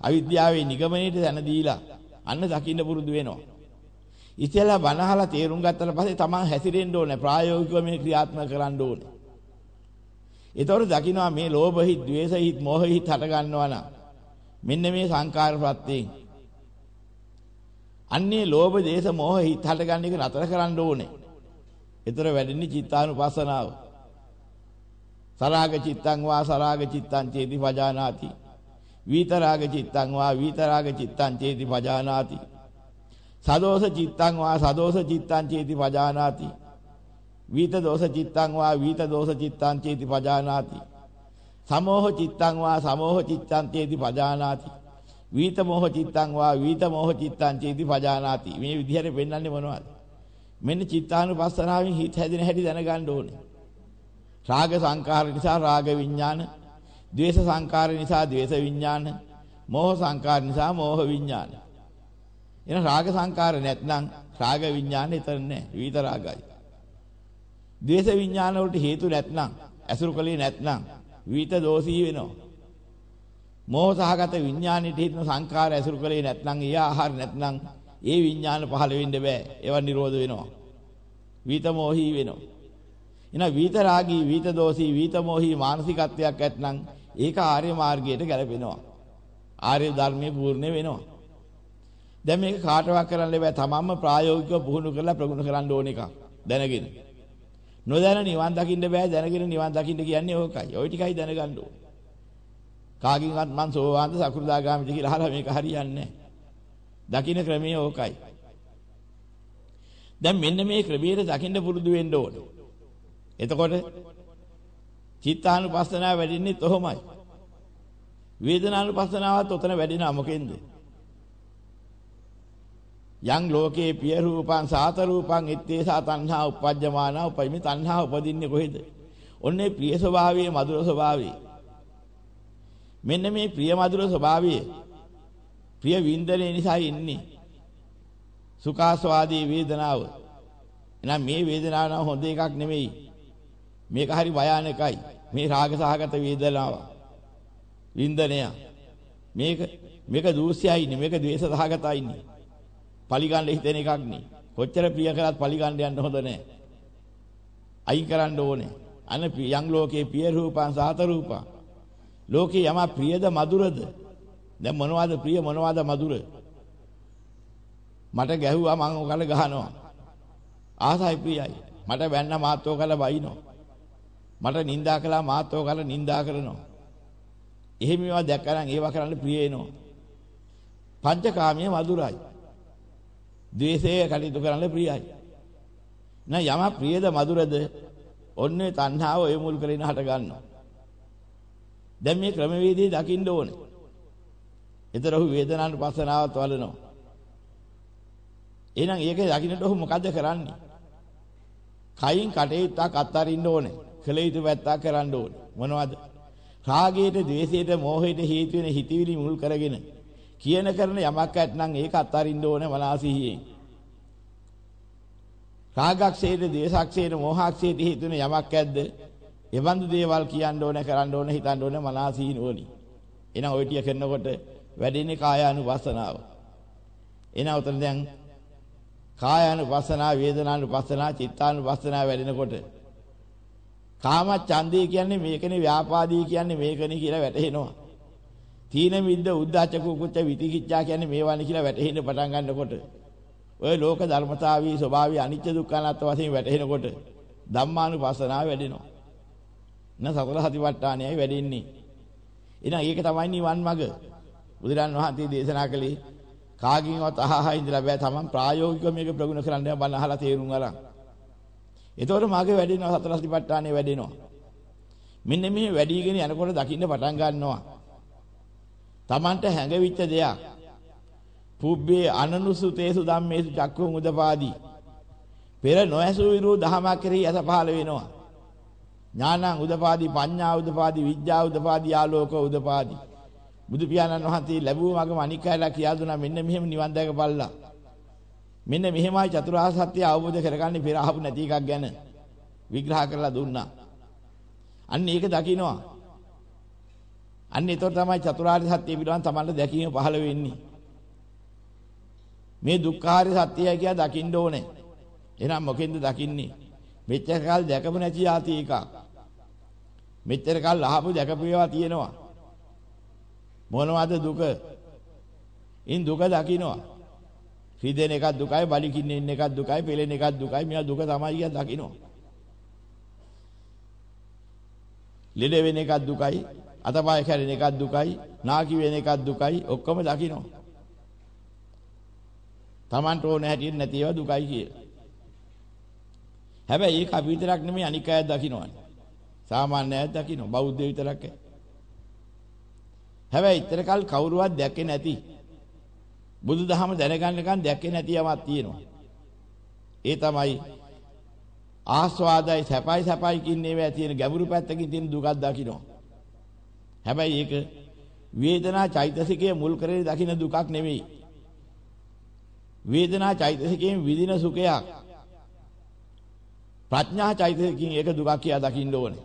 අවිද්‍යාවේ නිගමනයේට තැන දීලා අන්න දකින්න පුරුදු වෙනවා. ඉතින්ලා බනහලා තේරුම් ගත්තට පස්සේ තමන් හැසිරෙන්න ඕනේ ප්‍රායෝගිකව මේ ක්‍රියාත්මක කරන්න ඕනේ. ඒතකොට දකින්නවා මේ ලෝභ හිත්, ද්වේෂ හිත්, මෝහ හිත් හට ගන්නවා නම් මෙන්න මේ සංකාර ප්‍රත්‍යයෙන් අන්නේ ලෝභ, දේශ, මෝහ හිත් හට ගන්න එක නතර කරන්න ඕනේ. ඒතර වැඩින්නේ චිත්තානුපස්සනාව. සරාග චිත්තං වා සරාග චිත්තං චේති පජානාති විතරාග චිත්තං වා විතරාග චිත්තං චේති පජානාති සදෝස චිත්තං වා සදෝස චිත්තං චේති පජානාති විත දෝස චිත්තං වා විත දෝස චිත්තං චේති පජානාති සමෝහ චිත්තං වා සමෝහ චිත්තං චේති පජානාති විත මොහ චිත්තං වා විත මොහ චිත්තං චේති පජානාති මේ විදිහට පෙන්වන්නේ මොනවද මෙන්න චිත්තානුපස්සනාවෙන් හිත හැදෙන හැටි දැනගන්න ඕනේ රාග සංකාර නිසා රාග විඥාන ද්වේෂ සංකාර නිසා ද්වේෂ විඥාන, මෝහ සංකාර නිසා මෝහ විඥාන. එන රාග සංකාර නැත්නම් රාග විඥාන ඊතර නැහැ. විත රාගයි. ද්වේෂ විඥාන වලට හේතු නැත්නම් ඇසුරු කලේ නැත්නම් විත දෝෂී වෙනවා. මෝහ සහගත විඥානෙට හේතුන සංකාර ඇසුරු කලේ නැත්නම් ඒ ආහාර නැත්නම් ඒ විඥාන පහළ වෙන්න බෑ. ඒවා නිරෝධ වෙනවා. විත මොහි වෙනවා. එන විත රාගී, විත දෝෂී, විත මොහී මානසිකත්වයක් ඇත්නම් ඒක ආර්ය මාර්ගයට ගැලපෙනවා. ආර්ය ධර්මයේ පූර්ණ වෙනවා. දැන් මේක කාටවත් කරන්න බෑ. තමන්ම ප්‍රායෝගිකව පුහුණු කරලා ප්‍රගුණ කරන්න ඕන එකක්. දැනගෙන. නොදැන නිවන් දකින්න බෑ දැනගෙන නිවන් දකින්න කියන්නේ ඕකයි. ওই ටිකයි දැනගන්න ඕනේ. කාගින්වත් මං සෝවාන්ද සකු르දාගාමිද කියලා අහලා මේක හරියන්නේ නැහැ. දකින්න ක්‍රමය ඕකයි. දැන් මෙන්න මේ ක්‍රමයට දකින්න පුරුදු වෙන්න ඕනේ. එතකොට චිත්තානුපස්සනාව වැඩින්නේත් ඔහොමයි. වේදනානුපස්සනාවත් උතන වැඩිනා මොකෙන්ද? යං ලෝකේ පිය රූපං සාත රූපං ඉත්තේසා තණ්හා උපජ්ජමානා උපයිමි තණ්හා උපදින්නේ කොහෙද? ඔන්නේ ප්‍රිය ස්වභාවයේ මధుර ස්වභාවයේ. මෙන්න මේ ප්‍රිය මధుර ස්වභාවයේ ප්‍රිය වින්දනයේ නිසා ඉන්නේ. සුඛාස්වාදී වේදනාව. එහෙනම් මේ වේදනාව නම් හොඳ එකක් නෙමෙයි. මේක හරි භයානකයි. මේ රාග සහගත වේදනාව. වින්දනය. මේක මේක දූෂ්‍යයි නේ මේක ද්වේෂ සහගතයි නේ. පලිගන්න හිතෙන එකක් නේ. කොච්චර ප්‍රිය කරත් පලිගන්න යන්න හොඳ නැහැ. අයින් කරන්න ඕනේ. අන යම් ලෝකේ පිය රූපං සාත රූපං. ලෝකේ යම ප්‍රියද මధుරද? දැන් මොනවද ප්‍රිය මොනවද මధుර? මට ගැහුවා මං ඔකල ගහනවා. ආසයි ප්‍රියයි. මට වැන්න මාත් ඔකල වයින්නවා. මට නිඳා කළා මාත් ඔකල නිඳා කරනවා. එහෙම ඒවා දැක්කනම් ඒවා කරන්න ප්‍රිය වෙනවා. පංචකාමයේ මధుරයි. ද්වේෂය කටයුතු කරන්න ප්‍රියයි. නෑ යම ප්‍රියද මధుරද ඔන්නේ තණ්හාව ඔය මුල් කරගෙන හට ගන්නවා. දැන් මේ ක්‍රමවේදය දකින්න ඕනේ. ඊතර ඔහු වේදනානුපස්සනාවත් වලනවා. එහෙනම් ඒක දකින්නට ඔහු මොකද්ද කරන්නේ? කයින් කටේත්තක් අත්තරින්න ඕනේ. කළ යුතු පැත්තක් කරන්න ඕනේ. මොනවද? රාගයට, ද්වේෂයට, මෝහයට හේතු වෙන හිතවිලි මුල් කරගෙන කියන කරන යමක් ඇත්නම් ඒක අත්තරින්න ඕනේ මනසිහියෙන්. රාගක්ෂේත, ද්වේෂක්ෂේත, මෝහක්ෂේත හේතු වෙන යමක් ඇද්ද? එවන්දු දේවල් කියන්න ඕනේ, කරන්න ඕනේ, හිතන්න ඕනේ මනසිහින් ඕනි. එහෙනම් ওই ටික කරනකොට වැඩින්නේ කායානුපස්සනාව. එහෙනම් උතන දැන් කායානුපස්සනා, වේදනානුපස්සනා, චිත්තානුපස්සනා වැඩෙනකොට කාම ඡන්දේ කියන්නේ මේකනේ ව්‍යාපාදී කියන්නේ මේකනේ කියලා වැටහෙනවා. තීන මිද්ද උද්දාච කුකුච්ච විතිකිච්ඡා කියන්නේ මේවානේ කියලා වැටහෙන්න පටන් ගන්නකොට ඔය ලෝක ධර්මතාවී ස්වභාවය අනිත්‍ය දුක්ඛ අනාත්ම වශයෙන් වැටහෙනකොට ධම්මානුපස්සනාව වැඩෙනවා. න සතර සතිපට්ඨානයයි වැඩෙන්නේ. එහෙනම් ඒක තමයි නිවන් මඟ. බුදුරන් වහන්සේ දේශනා කළේ කාගින්වත් අහහා ඉඳලා බෑ තමන් ප්‍රායෝගිකව මේක ප්‍රගුණ කරන්න බණ අහලා තේරුම් අරන්. එතකොට මාගේ වැඩෙනවා සතර සතිපට්ඨානෙ වැඩෙනවා. මෙන්න මේ වැඩිගෙන යනකොට දකින්න පටන් ගන්නවා. තමන්ට හැඟවිච්ච දෙයක්. පුබ්බේ අනනුසුතේසු ධම්මේසු චක්කුං උදපාදී. පෙර නොඇසු විරු දහමක් කෙරෙහි අස පහළ වෙනවා. ඥානං උදපාදී පඤ්ඤා උදපාදී විද්‍යා උදපාදී ආලෝක උදපාදී. බුදු පියාණන් වහන්සේ ලැබුව මගම අනිකායලා කියා දුනා මෙන්න මෙහෙම නිවන් දැකපල්ලා. මෙන්න මෙහෙමයි චතුරාර්ය සත්‍ය අවබෝධ කරගන්නේ පෙර අහපු නැති එකක් ගැන විග්‍රහ කරලා දුන්නා. අන්න ඒක දකින්නවා. අන්න ඒතර තමයි චතුරාර්ය සත්‍ය පිළිබඳ තමන්ට දැකීම පහළ වෙන්නේ. මේ දුක්ඛාරය සත්‍යය කියලා දකින්න ඕනේ. එහෙනම් මොකෙන්ද දකින්නේ? මෙච්චර කාල දැකපු නැති ආති එකක්. මෙච්චර කාල අහපු දැකපු ඒවා තියෙනවා. මොනවද දුක? ඉන් දුක දකින්නවා. රිදෙන එකක් දුකයි, බලිකින්න ඉන්න එකක් දුකයි, පෙලෙන එකක් දුකයි. මෙයා දුක තමයි කියන දකින්නවා. ලෙඩ වෙන එකක් දුකයි, අතපය කැරෙන එකක් දුකයි, නාකි වෙන එකක් දුකයි, ඔක්කොම දකින්නවා. Tamanට ඕන හැටියට නැති ඒවා දුකයි කිය. හැබැයි ඒක අපි විතරක් නෙමෙයි අනික් අය දකින්නවනේ. සාමාන්‍ය අය දකින්න බෞද්ධ විතරක්. හැබැයි ඊතර කල් කවුරුවත් දැක්කේ නැති බුදුදහම දැනගන්නකන් දැක්කේ නැති යමක් තියෙනවා. ඒ තමයි ආස්වාදයි සැපයි සැපයි කින්නේ වේ තියෙන ගැඹුරු පැත්තකින් තියෙන දුකක් දකින්න. හැබැයි ඒක වේදනා චෛතසිකයේ මුල් කරගෙන දකින්න දුකක් නෙවෙයි. වේදනා චෛතසිකයෙන් විදින සුඛයක්. ප්‍රඥා චෛතසිකයෙන් ඒක දුකක් කියලා දකින්න ඕනේ.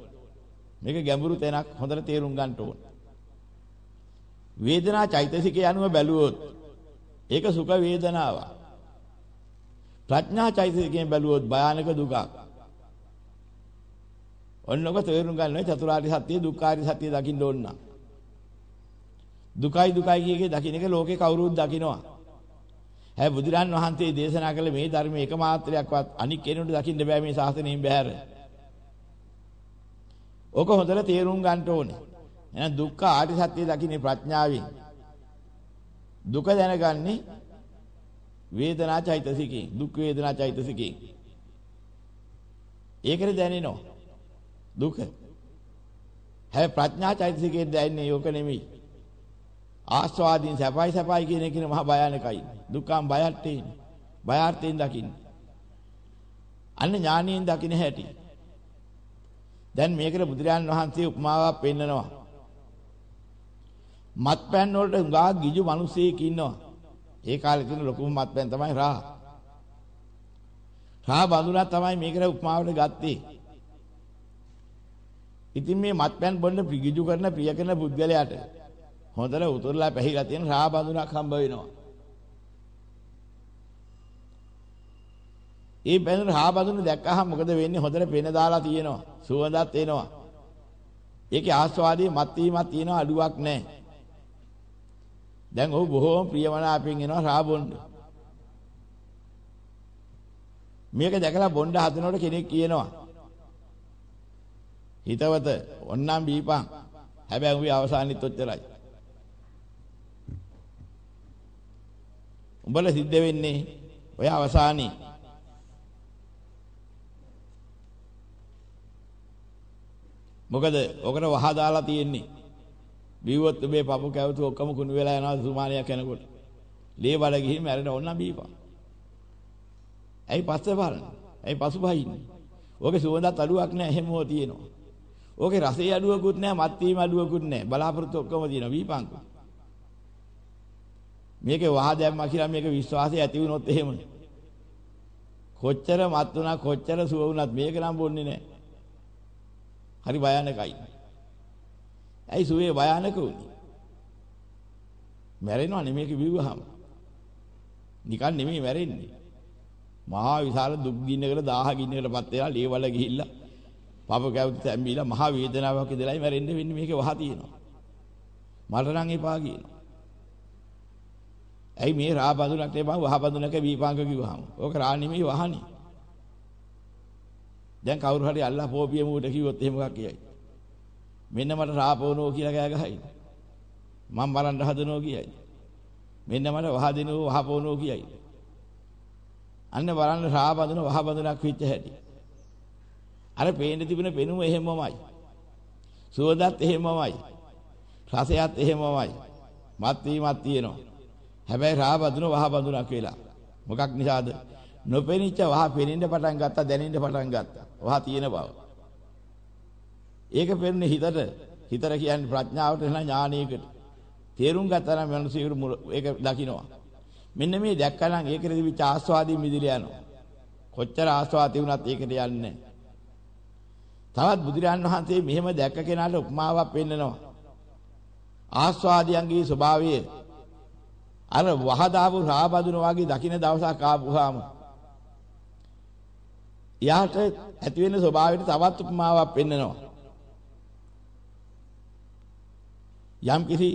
මේක ගැඹුරු තැනක් හොඳට තේරුම් ගන්න ඕනේ. වේදනා චෛතසිකය අනුව බැලුවොත් ඒක සුඛ වේදනාවක්. ප්‍රඥා චෛතසිකයෙන් බැලුවොත් භයානක දුකක්. ඔන්නක තේරුම් ගන්න චතුරාර්ය සත්‍ය දුක්ඛාර්ය සත්‍ය දකින්න ඕන නම්. දුකයි දුකයි කියකේ දකින්න එක ලෝකේ කවුරුත් දකිනවා. හැබැයි බුදුරන් වහන්සේ දේශනා කළ මේ ධර්මයේ එක මාත්‍රයක්වත් අනික් කෙනෙකුට දකින්න බෑ මේ ශාසනයෙන් බැහැර. ඕක හොඳට තේරුම් ගන්න ඕනේ. එහෙනම් දුක්ඛ ආර්ය සත්‍ය දකින්නේ ප්‍රඥාවෙන්. දුක දැනගන්නේ වේදනා චෛතසිකයෙන් දුක් වේදනා චෛතසිකයෙන් ඒකනේ දැනෙනවා දුක. හැබැයි ප්‍රඥා චෛතසිකයෙන් දැනෙන්නේ යෝක නෙමෙයි. ආස්වාදීන් සැපයි සැපයි කියන එක මහා භයානකයි. දුක්ඛම් බයට්ටේ බයාර්ථයෙන් දකින්නේ. අන්න ඥානියෙන් දකින්න හැටි. දැන් මේකට බුදුරජාන් වහන්සේ උපමාවක් පෙන්නනවා. මත්පැන් වලට හුඟා ගිජු මිනිස්සෙක් ඉන්නවා. ඒ කාලේ තියෙන ලොකුම මත්පැන් තමයි රා. රා බඳුනක් තමයි මේකට උපමාවට ගත්තේ. ඉතින් මේ මත්පැන් බොන්න ප්‍රිගිජු කරන ප්‍රිය කරන පුද්ගලයාට හොඳට උතුරලා පැහිලා තියෙන රා බඳුනක් හම්බ වෙනවා. ඒ බඳුන රා බඳුන දැක්කහම මොකද වෙන්නේ හොඳට පෙන දාලා තියෙනවා. සුවඳක් එනවා. ඒකේ ආස්වාදයේ මත් වීමක් තියෙනවා අඩුවක් නැහැ. දැන් ඔහු බොහෝම ප්‍රියමනාපෙන් එනවා රාබොන්න. මේක දැකලා බොණ්ඩ හදනකොට කෙනෙක් කියනවා හිතවත ඔන්නම් බීපන්. හැබැයි උඹේ අවසානෙත් ඔච්චරයි. උඹලා සිද්ධ වෙන්නේ ඔය අවසානයේ මොකද ඔකට වහා දාලා තියෙන්නේ බීවොත් ඔබේ පපු කැවතු ඔක්කොම කුණු වෙලා යනවා සුමානියක් යනකොට. ලේ බඩ ගිහින් මැරෙන ඕන බීපන්. ඇයි පස්සේ බලන්න? ඇයි පසුබහින්නේ? ඕකේ සුවඳත් අඩුවක් නැහැ එහෙමෝ තියෙනවා. ඕකේ රසය අඩුවකුත් නැහැ මත් වීම අඩුවකුත් නැහැ. බලාපොරොත්තු ඔක්කොම තියෙනවා බීපන්කෝ. මේකේ වහ දැම්මා කියලා මේක විශ්වාසය ඇති වුණොත් එහෙම කොච්චර මත් වුණා කොච්චර සුව වුණත් මේක නම් බොන්නේ නැහැ. හරි භයානකයි. ඇයි සුවේ භයානක උනේ? මැරෙනවා නෙමෙයි කිව්වහම. නිකන් නෙමෙයි මැරෙන්නේ. මහා විශාල දුක් ගින්නකට දාහ ගින්නකටපත් වෙලා ලේවල ගිහිල්ලා පප කැවුත් තැම්බිලා මහා වේදනාවක් ඉඳලායි මැරෙන්න වෙන්නේ මේකේ වහ තියෙනවා. මට නම් එපා කියනවා. ඇයි මේ රා බඳුනක් එපා වහ බඳුනක වීපාංක කිව්වහම. ඕක රා නෙමෙයි වහනේ. දැන් කවුරු හරි අල්ලා පෝපිය මූට කිව්වොත් එහෙම එකක් කියයි. මෙන්න මට රාපවනෝ කියලා කෑ ගහයි. මම බලන්න හදනෝ කියයි. මෙන්න මට වහදිනෝ වහපවනෝ කියයි. අන්න බලන්න රාබඳුන වහබඳුනක් වෙච්ච හැටි. අර පේන්න තිබෙන පෙනුම එහෙමමයි. සුවඳත් එහෙමමයි. රසයත් එහෙමමයි. මත් වීමක් තියෙනවා. හැබැයි රාබඳුන වහබඳුනක් වෙලා. මොකක් නිසාද? නොපෙනිච්ච වහ පෙනින්න පටන් ගත්තා දැනෙන්න පටන් ගත්තා. වහ තියෙන බව. ඒක පෙන්නේ හිතට. හිතර කියන්නේ ප්‍රඥාවට එන ඥානයකට. තේරුම් ගත්තා නම් මිනිස්සුන්ට ඒක දකින්නවා. මෙන්න මේ දැක්කනම් ඒකේ තිබිච්ච ආස්වාදී මිදිලා යනවා. කොච්චර ආස්වාදී වුණත් ඒකට යන්නේ තවත් බුදුරජාන් වහන්සේ මෙහෙම දැක්ක කෙනාට උපමාවක් පෙන්නනවා. ආස්වාදියන්ගේ ස්වභාවය අර වහදාපු රාබදුන වගේ දකින්න දවසක් ආපුවාම යාට ඇති වෙන ස්වභාවයට තවත් උපමාවක් පෙන්නනවා. යම් කිසි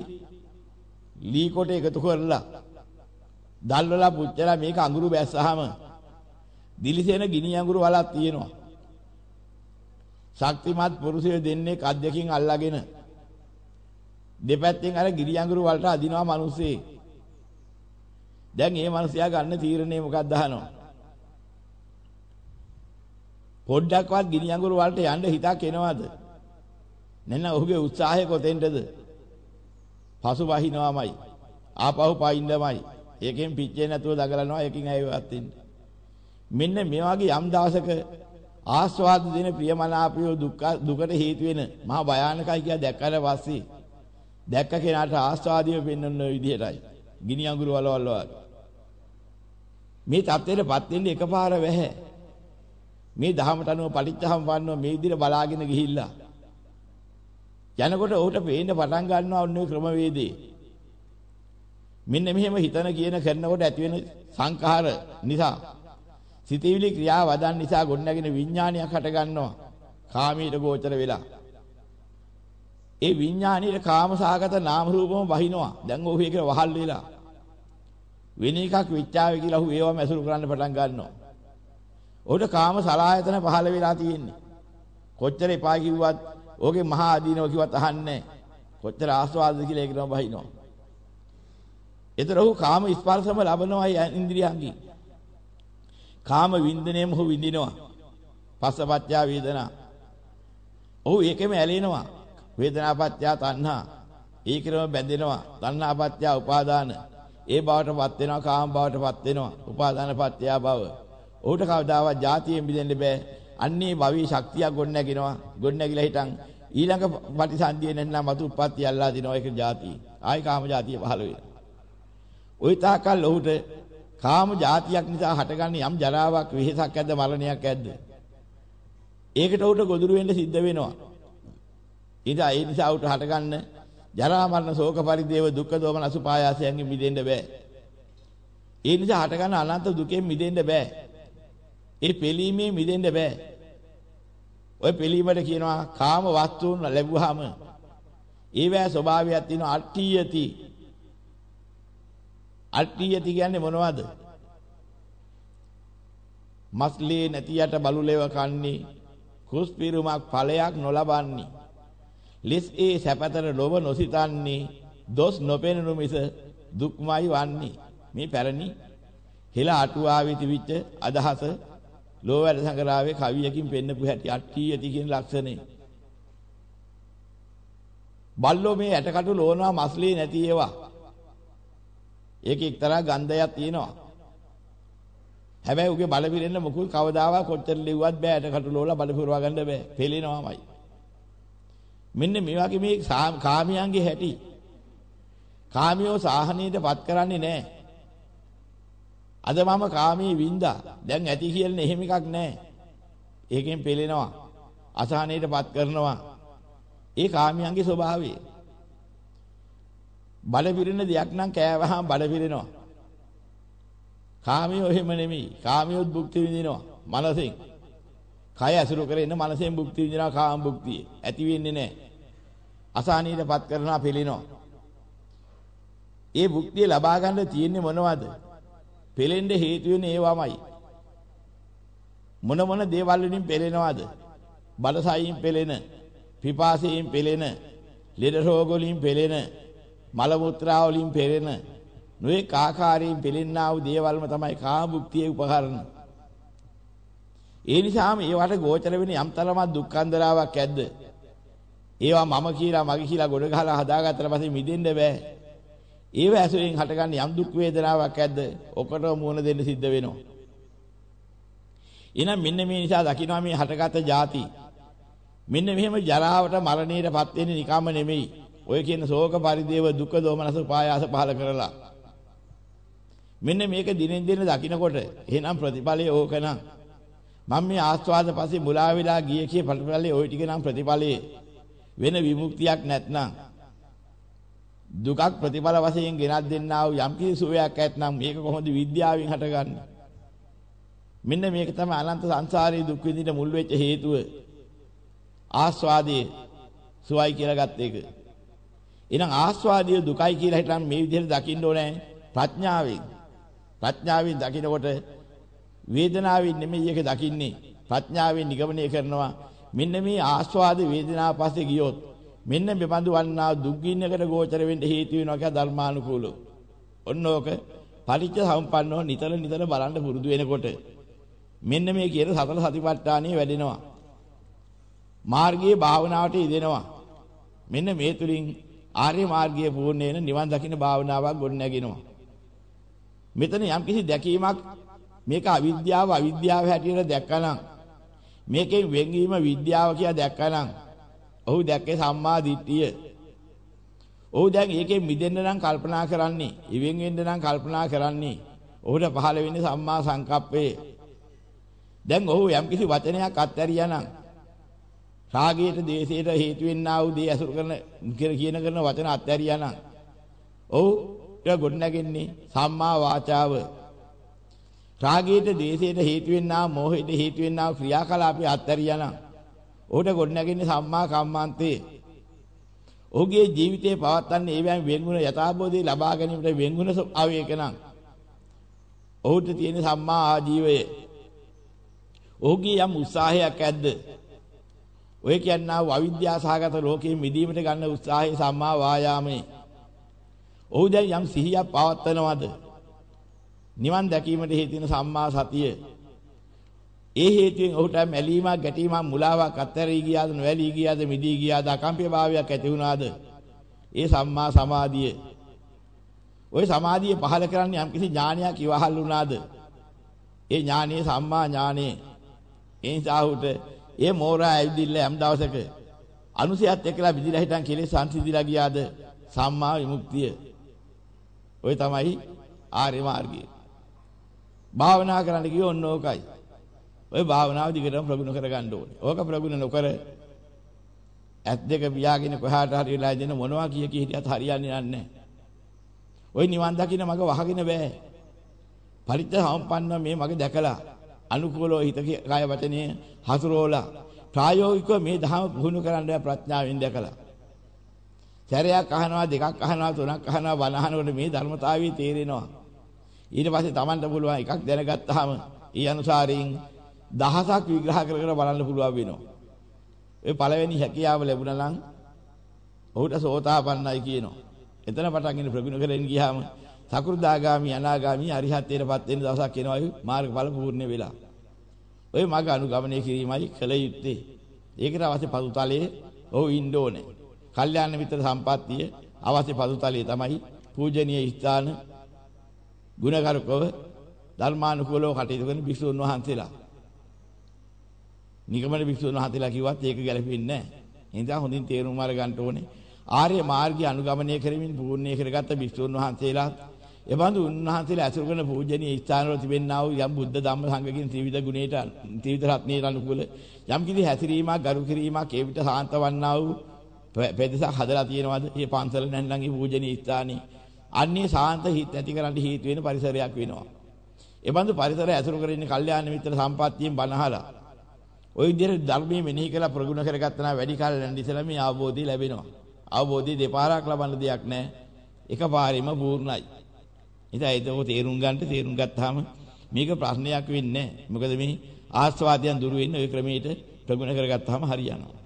ලී කොට එකතු කරලා දැල්වලා පුච්චලා මේක අඟුරු බැස්සහම දිලිසෙන ගිනි අඟුරු වලක් තියෙනවා. ශක්තිමත් පුරුෂය දෙන්නේ කද්දකින් අල්ලාගෙන දෙපැත්තෙන් අර ගිනි අඟුරු වලට අදිනවා මිනිස්සේ. දැන් මේ මිනිසයා ගන්න තීරණය මොකක්ද අහනවා. පොඩ්ඩක්වත් ගිනි අඟුරු වලට යන්න හිතක් එනවද? නැත්නම් ඔහුගේ උත්සාහය කොතෙන්ද? පසු වහිනවාමයි. ආපහු පයින්නමයි. ඒකෙන් පිච්චෙන්නේ නැතුව දඟලනවා ඒකෙන් ඇයවත් ඉන්න. මෙන්න මේ වගේ යම් දවසක ආස්වාද දෙන ප්‍රියමනාපිය දුක් දුකට හේතු වෙන මහා භයානකයි කියලා දැක්කට පස්සේ දැක්ක කෙනාට ආස්වාදිය පෙන්වන විදිහටයි. ගිනි අඟුරු වලවල් වගේ. මේ தත්ත්වෙටපත් වෙන්නේ එකපාර වැහැ. මේ දහමට අනුව පටිච්චහම වන්නව මේ විදිහට බලාගෙන ගිහිල්ලා යනකොට ඔහුට පේන්න පටන් ගන්නවා ඔන්න ඔය ක්‍රමවේදේ. මෙන්න මෙහෙම හිතන කියන කරනකොට ඇති වෙන සංඛාර නිසා සිතවිලි ක්‍රියා වදන් නිසා ගොඩනැගෙන විඥානයක් හට ගන්නවා. කාමීට ගෝචර වෙලා. ඒ විඥානීය කාමසහගත නාම රූපම වහිනවා. දැන් ඔහු ඒක වහල් වෙලා. වෙන එකක් විචාවේ කියලා ඔහු ඒවම ඇසුරු කරන්න පටන් ගන්නවා. ඔහුට කාම සලායතන පහළ වෙලා තියෙන්නේ. කොච්චර එපා කිව්වත් ඕකේ මහා අදීනව කිව්වත් අහන්නේ කොච්චර ආස්වාදද කියලා ඒකම බහිනවා. ඒතර ඔහු කාම ස්පර්ශම ලබනවා ඉන්ද්‍රියයන්ගින්. කාම වින්දනයම ඔහු විඳිනවා. පස්සපච්චා වේදනා. ඔහු ඒකෙම ඇලෙනවා. වේදනාපච්චා තණ්හා. ඒකෙම බැඳෙනවා. තණ්හාපච්චා උපාදාන. ඒ බවටපත් වෙනවා කාම බවටපත් වෙනවා. උපාදානපච්චය බව. ඔහුට කවදාවත් ජාතියෙන් මිදෙන්න බෑ. අන්නේ භවී ශක්තිය ගොඩනැගෙනවා. ගොඩනැගිලා හිටන් ඊළඟ ප්‍රතිසන්දිය නැත්නම් මතු උප්පත්ති අල්ලා දිනවා ඒක ಜಾති. ආයි කාම ಜಾතිය පහළ වෙනවා. ওই තාකල් ඔහුට කාම જાතියක් නිසා හටගන්න යම් ජරාවක් වෙහෙසක් ඇද්ද මරණයක් ඇද්ද? ඒකට උට ගොදුරු වෙන්න සිද්ධ වෙනවා. ඉතින් ඒ නිසා උට හටගන්න ජරා මරණ ශෝක පරිදේව දුක්ඛ දෝමන අසුපායාසයෙන් මිදෙන්න බෑ. ඒ නිසා හටගන්න අනන්ත දුකෙන් මිදෙන්න බෑ. ඒ පිළීමේ මිදෙන්න බෑ. ඔය පිළීමට කියනවා කාම වස්තුන් ලැබුවාම ඒවැ ස්වභාවයක් තියෙනවා අට්ඨියති. අට්ඨියති කියන්නේ මොනවද? මස්ලේ නැතියට බලුලෙව කන්නේ කුස්පිරුමක් ඵලයක් නොලබන්නේ. ලෙස් ඒ සැපතර ලොව නොසිතන්නේ දොස් නොපෙනෙනු මිස දුක්මයි වන්නේ. මේ පැරණි. හෙළ අටුවාවේ තිබිච්ච අදහස ලෝවැඩ සංගරාවේ කවියකින් පෙන්නපු හැටි අට්ටි යති කියන ලක්ෂණේ බල්ලෝ මේ ඇටකටු ලෝනවා මස්ලී නැති ඒවා. ඒක එක්තරා ගන්ධයක් තියෙනවා හැබැයි උගේ බල පිරෙන්න මොකුත් කවදාවත් කොච්චර ලිව්වත් බෑ ඇටකටු ලෝලා බල පුරවා ගන්න බෑ පෙලෙනවාමයි මෙන්න මේ වගේ මේ කාමියන්ගේ හැටි කාමියෝ සාහනීයටපත් කරන්නේ නැහැ අද මම කාමී වින්දා. දැන් ඇති කියලා එහෙම එකක් නැහැ. ඒකෙන් පෙලෙනවා. අසහනයටපත් කරනවා. ඒ කාමියන්ගේ ස්වභාවය. බඩ පිරෙන දෙයක් නම් කෑවහම බඩ පිරෙනවා. කාමියෝ එහෙම නෙමෙයි. කාමියොත් භුක්ති විඳිනවා. මනසෙන්. කය ඇසුරු කරගෙන මනසෙන් භුක්ති විඳිනවා කාම භුක්තිය. ඇති වෙන්නේ නැහැ. අසහනීයටපත් කරනවා පෙලෙනවා. ඒ භුක්තිය ලබා ගන්න තියෙන්නේ මොනවද? පෙලෙන්න හේතු වෙන්නේ ඒවමයි. මොන මොන දේවල් වලින් පෙලෙනවද? බලසයින් පෙලෙන, පිපාසයෙන් පෙලෙන, ලෙඩ රෝග වලින් පෙලෙන, මල මුත්‍රා වලින් පෙලෙන, නොඑක ආකාරයෙන් පෙලෙන්නා වූ දේවල්ම තමයි කාමභුක්තියේ උපකරණ. ඒ නිසාම ඒවට ගෝචර වෙන යම් තරමක් දුක්ඛන්දරාවක් ඇද්ද? ඒවා මම කියලා මගේ කියලා ගොඩ ගහලා හදාගත්තට පස්සේ මිදෙන්න බෑ. ඒව ඇසුරෙන් හටගන්න යම් දුක් වේදනාවක් ඇද්ද? ඔකටම මුණ දෙන්න සිද්ධ වෙනවා. එහෙනම් මෙන්න මේ නිසා දකින්නවා මේ හටගත ಜಾති. මෙන්න මෙහෙම ජරාවට මරණයටපත් වෙන්නේ නිකම්ම නෙමෙයි. ඔය කියන ශෝක පරිදේව දුක දෝමනස පායාස පහල කරලා. මෙන්න මේක දිනෙන් දින දකින්නකොට එහෙනම් ප්‍රතිඵලය ඕකනම්. මම මේ ආස්වාද පස්සේ මුලා වෙලා ගියේ කිය ප්‍රතිඵලයේ ওই ටික නම් ප්‍රතිඵලයේ. වෙන විමුක්තියක් නැත්නම්. දුකක් ප්‍රතිඵල වශයෙන් ගෙනත් දෙන්නා වූ යම් කිසි සුවයක් ඇතනම් මේක කොහොමද විද්‍යාවෙන් හටගන්නේ? මෙන්න මේක තමයි අනන්ත සංසාරයේ දුක් විඳින මුල් වෙච්ච හේතුව. ආස්වාදයේ සුවයි කියලා ගත්ත එක. එහෙනම් ආස්වාදයේ දුකයි කියලා හිතන් මේ විදිහට දකින්න ඕනේ ප්‍රඥාවෙන් ප්‍රඥාවෙන් දකිනකොට වේදනාවෙන් නෙමෙයි ඒක දකින්නේ ප්‍රඥාවෙන් නිගමනය කරනවා මෙන්න මේ ආස්වාද වේදනාව පස්සේ ගියොත් මෙන්න මෙබඳු වන්නා දුක්ගින්නකට ගෝචර වෙන්න හේතු වෙනවා කියලා ධර්මානුකූලව. ඔන්න ඕක පරිච්ඡ සම්පන්නව නිතර නිතර බලන්න පුරුදු වෙනකොට මෙන්න මේ කියන සතර සතිපට්ඨානිය වැඩෙනවා. මාර්ගයේ භාවනාවට යෙදෙනවා. මෙන්න මේ තුලින් ආර්ය මාර්ගයේ පූර්ණ වෙන නිවන් දකින්න භාවනාවක් ගොඩ නැගෙනවා. මෙතන යම්කිසි දැකීමක් මේක අවිද්‍යාව අවිද්‍යාව හැටියට දැක්කනම් මේකෙන් වෙන්වීම විද්‍යාව කියලා දැක්කනම් ඔහු දැක්කේ සම්මා දිට්ඨිය. ඔහු දැන් ඒකෙන් මිදෙන්න නම් කල්පනා කරන්නේ, ඉවෙන් වෙන්න නම් කල්පනා කරන්නේ. ඔහුට පහළ වෙන්නේ සම්මා සංකප්පේ. දැන් ඔහු යම්කිසි වචනයක් අත්හැරියා නම් රාගයට, දේශයට හේතු වෙන්නා වූ දේ අසුර කරන කියන කරන වචන අත්හැරියා නම් ඔහු ඒක ගොඩනගන්නේ සම්මා වාචාව. රාගයට, දේශයට හේතු වෙන්නා, මෝහයට හේතු වෙන්නා ක්‍රියාකලාපي අත්හැරියා නම් ඔහුට ගොඩනැගෙන්නේ සම්මා කම්මන්තේ. ඔහුගේ ජීවිතේ පවත්න්නේ ඒවැන් වෙන්ගුණ යථාබෝධි ලබා ගැනීමට වෙන්ගුණ ආවේක නම් ඔහුට තියෙන සම්මා ආජීවය. ඔහුගේ යම් උත්සාහයක් ඇද්ද? ඔය කියන්නා වූ අවිද්‍යා සහගත ලෝකයේ මිදීමට ගන්න උත්සාහය සම්මා වායාමයේ. ඔහු දැන් යම් සිහියක් පවත්නවද? නිවන් දැකීමට හේතු වෙන සම්මා සතිය. ඒ හේතුවෙන් ඔහුට මැලීමක් ගැටීමක් මුලාවක් අත්හැරී ගියාද නොඇලී ගියාද මිදී ගියාද අකම්පිය භාවයක් ඇති වුණාද? ඒ සම්මා සමාධිය. ওই සමාධිය පහල කරන්නේ යම්කිසි ඥානයක් ඉවහල් වුණාද? ඒ ඥානීය සම්මා ඥානේ. ඒ නිසා ඔහුට ඒ මෝරා ඇවිදින්න යම් දවසක අනුසයත් එක්කලා විදිලා හිටන් කෙලෙස් සංසිඳිලා ගියාද? සම්මා විමුක්තිය. ඔය තමයි ආර්ය මාර්ගය. භාවනා කරන්න කිව්ව ඔන්න ඕකයි. ඔය භාවනාව දිගටම ප්‍රගුණ කරගන්න ඕනේ. ඕක ප්‍රගුණ නොකර ඇත් දෙක පියාගෙන කොහාට හරි වෙලා ඉඳන මොනවා කිය කී හිටියත් හරියන්නේ නැහැ. ওই නිවන් දකින්න මග වහගෙන බෑ. පරිත්‍ත සම්පන්න මේ මගේ දැකලා අනුකූලව හිත කය වචනේ හසුරෝලා ප්‍රායෝගිකව මේ ධර්ම පුහුණු කරන්න ප්‍රඥාවෙන් දැකලා. සැරයක් අහනවා දෙකක් අහනවා තුනක් අහනවා බණ අහනකොට මේ ධර්මතාවය තේරෙනවා. ඊට පස්සේ Tamanට පුළුවන් එකක් දැනගත්තාම ඊ අනුසාරින් දහසක් විග්‍රහ කර කර බලන්න පුළුවන් වෙනවා. ඒ පළවෙනි හැකියාව ලැබුණා නම් ඔහුට සෝතාපන්නයි කියනවා. එතන පටන් ඉන්න ප්‍රගුණ කරගෙන ගියාම සකෘදාගාමි අනාගාමි අරිහත්ත්වයටපත් වෙන දවසක් එනවායි මාර්ගඵල පූර්ණ වෙලා. ඔය මග අනුගමනය කිරීමයි කළ යුත්තේ. ඒකට අවශ්‍ය පසුතලයේ ඔහු ඉන්න ඕනේ. කල්යාණ මිත්‍ර සම්පත්තිය අවශ්‍ය පසුතලයේ තමයි පූජනීය ස්ථාන ගුණකරකව ධර්මානුකූලව කටයුතු කරන භික්ෂුන් වහන්සේලා. නිගමන භික්ෂුන් වහන්සේලා කිව්වත් ඒක ගැලපෙන්නේ නැහැ. ඒ නිසා හොඳින් තේරුම් අරගන්න ඕනේ. ආර්ය මාර්ගය අනුගමනය කරමින් පූර්ණේ කරගත්ත භික්ෂුන් වහන්සේලා එබඳු උන්වහන්සේලා ඇසුරු කරන පූජනීය ස්ථානවල තිබෙනා වූ යම් බුද්ධ ධම්ම සංඝ කියන ත්‍රිවිධ ගුණයට ත්‍රිවිධ රත්නයට අනුකූල යම් කිසි හැසිරීමක් ගරු කිරීමක් ඒ විට සාන්තවන්නා වූ පෙදසක් හදලා තියෙනවද? මේ පන්සල නැත්නම් මේ පූජනීය ස්ථානේ අන්නේ සාන්ත හිත ඇති කරන්න හේතු වෙන පරිසරයක් වෙනවා. ඒ බඳු පරිසරය ඇසුරු කරගෙන කල්යාණ මිත්‍ර සම්පත්තියෙන් බණහලා ওই විදිහට ධර්මයේ මෙනෙහි කරලා ප්‍රගුණ කරගත්තා නම් වැඩි කාලෙ යන ඉස්සෙල්ලා මේ අවබෝධය ලැබෙනවා. අවබෝධය දෙපාරක් ලබන්න දෙයක් නැහැ. එකපාරෙම පූර්ණයි. ඉතින් ඒක තේරුම් ගන්නට තේරුම් ගත්තාම මේක ප්‍රශ්නයක් වෙන්නේ නැහැ. මොකද මේ ආස්වාදයන් දුරු වෙන්නේ ওই ක්‍රමයට ප්‍රගුණ කරගත්තාම හරියනවා.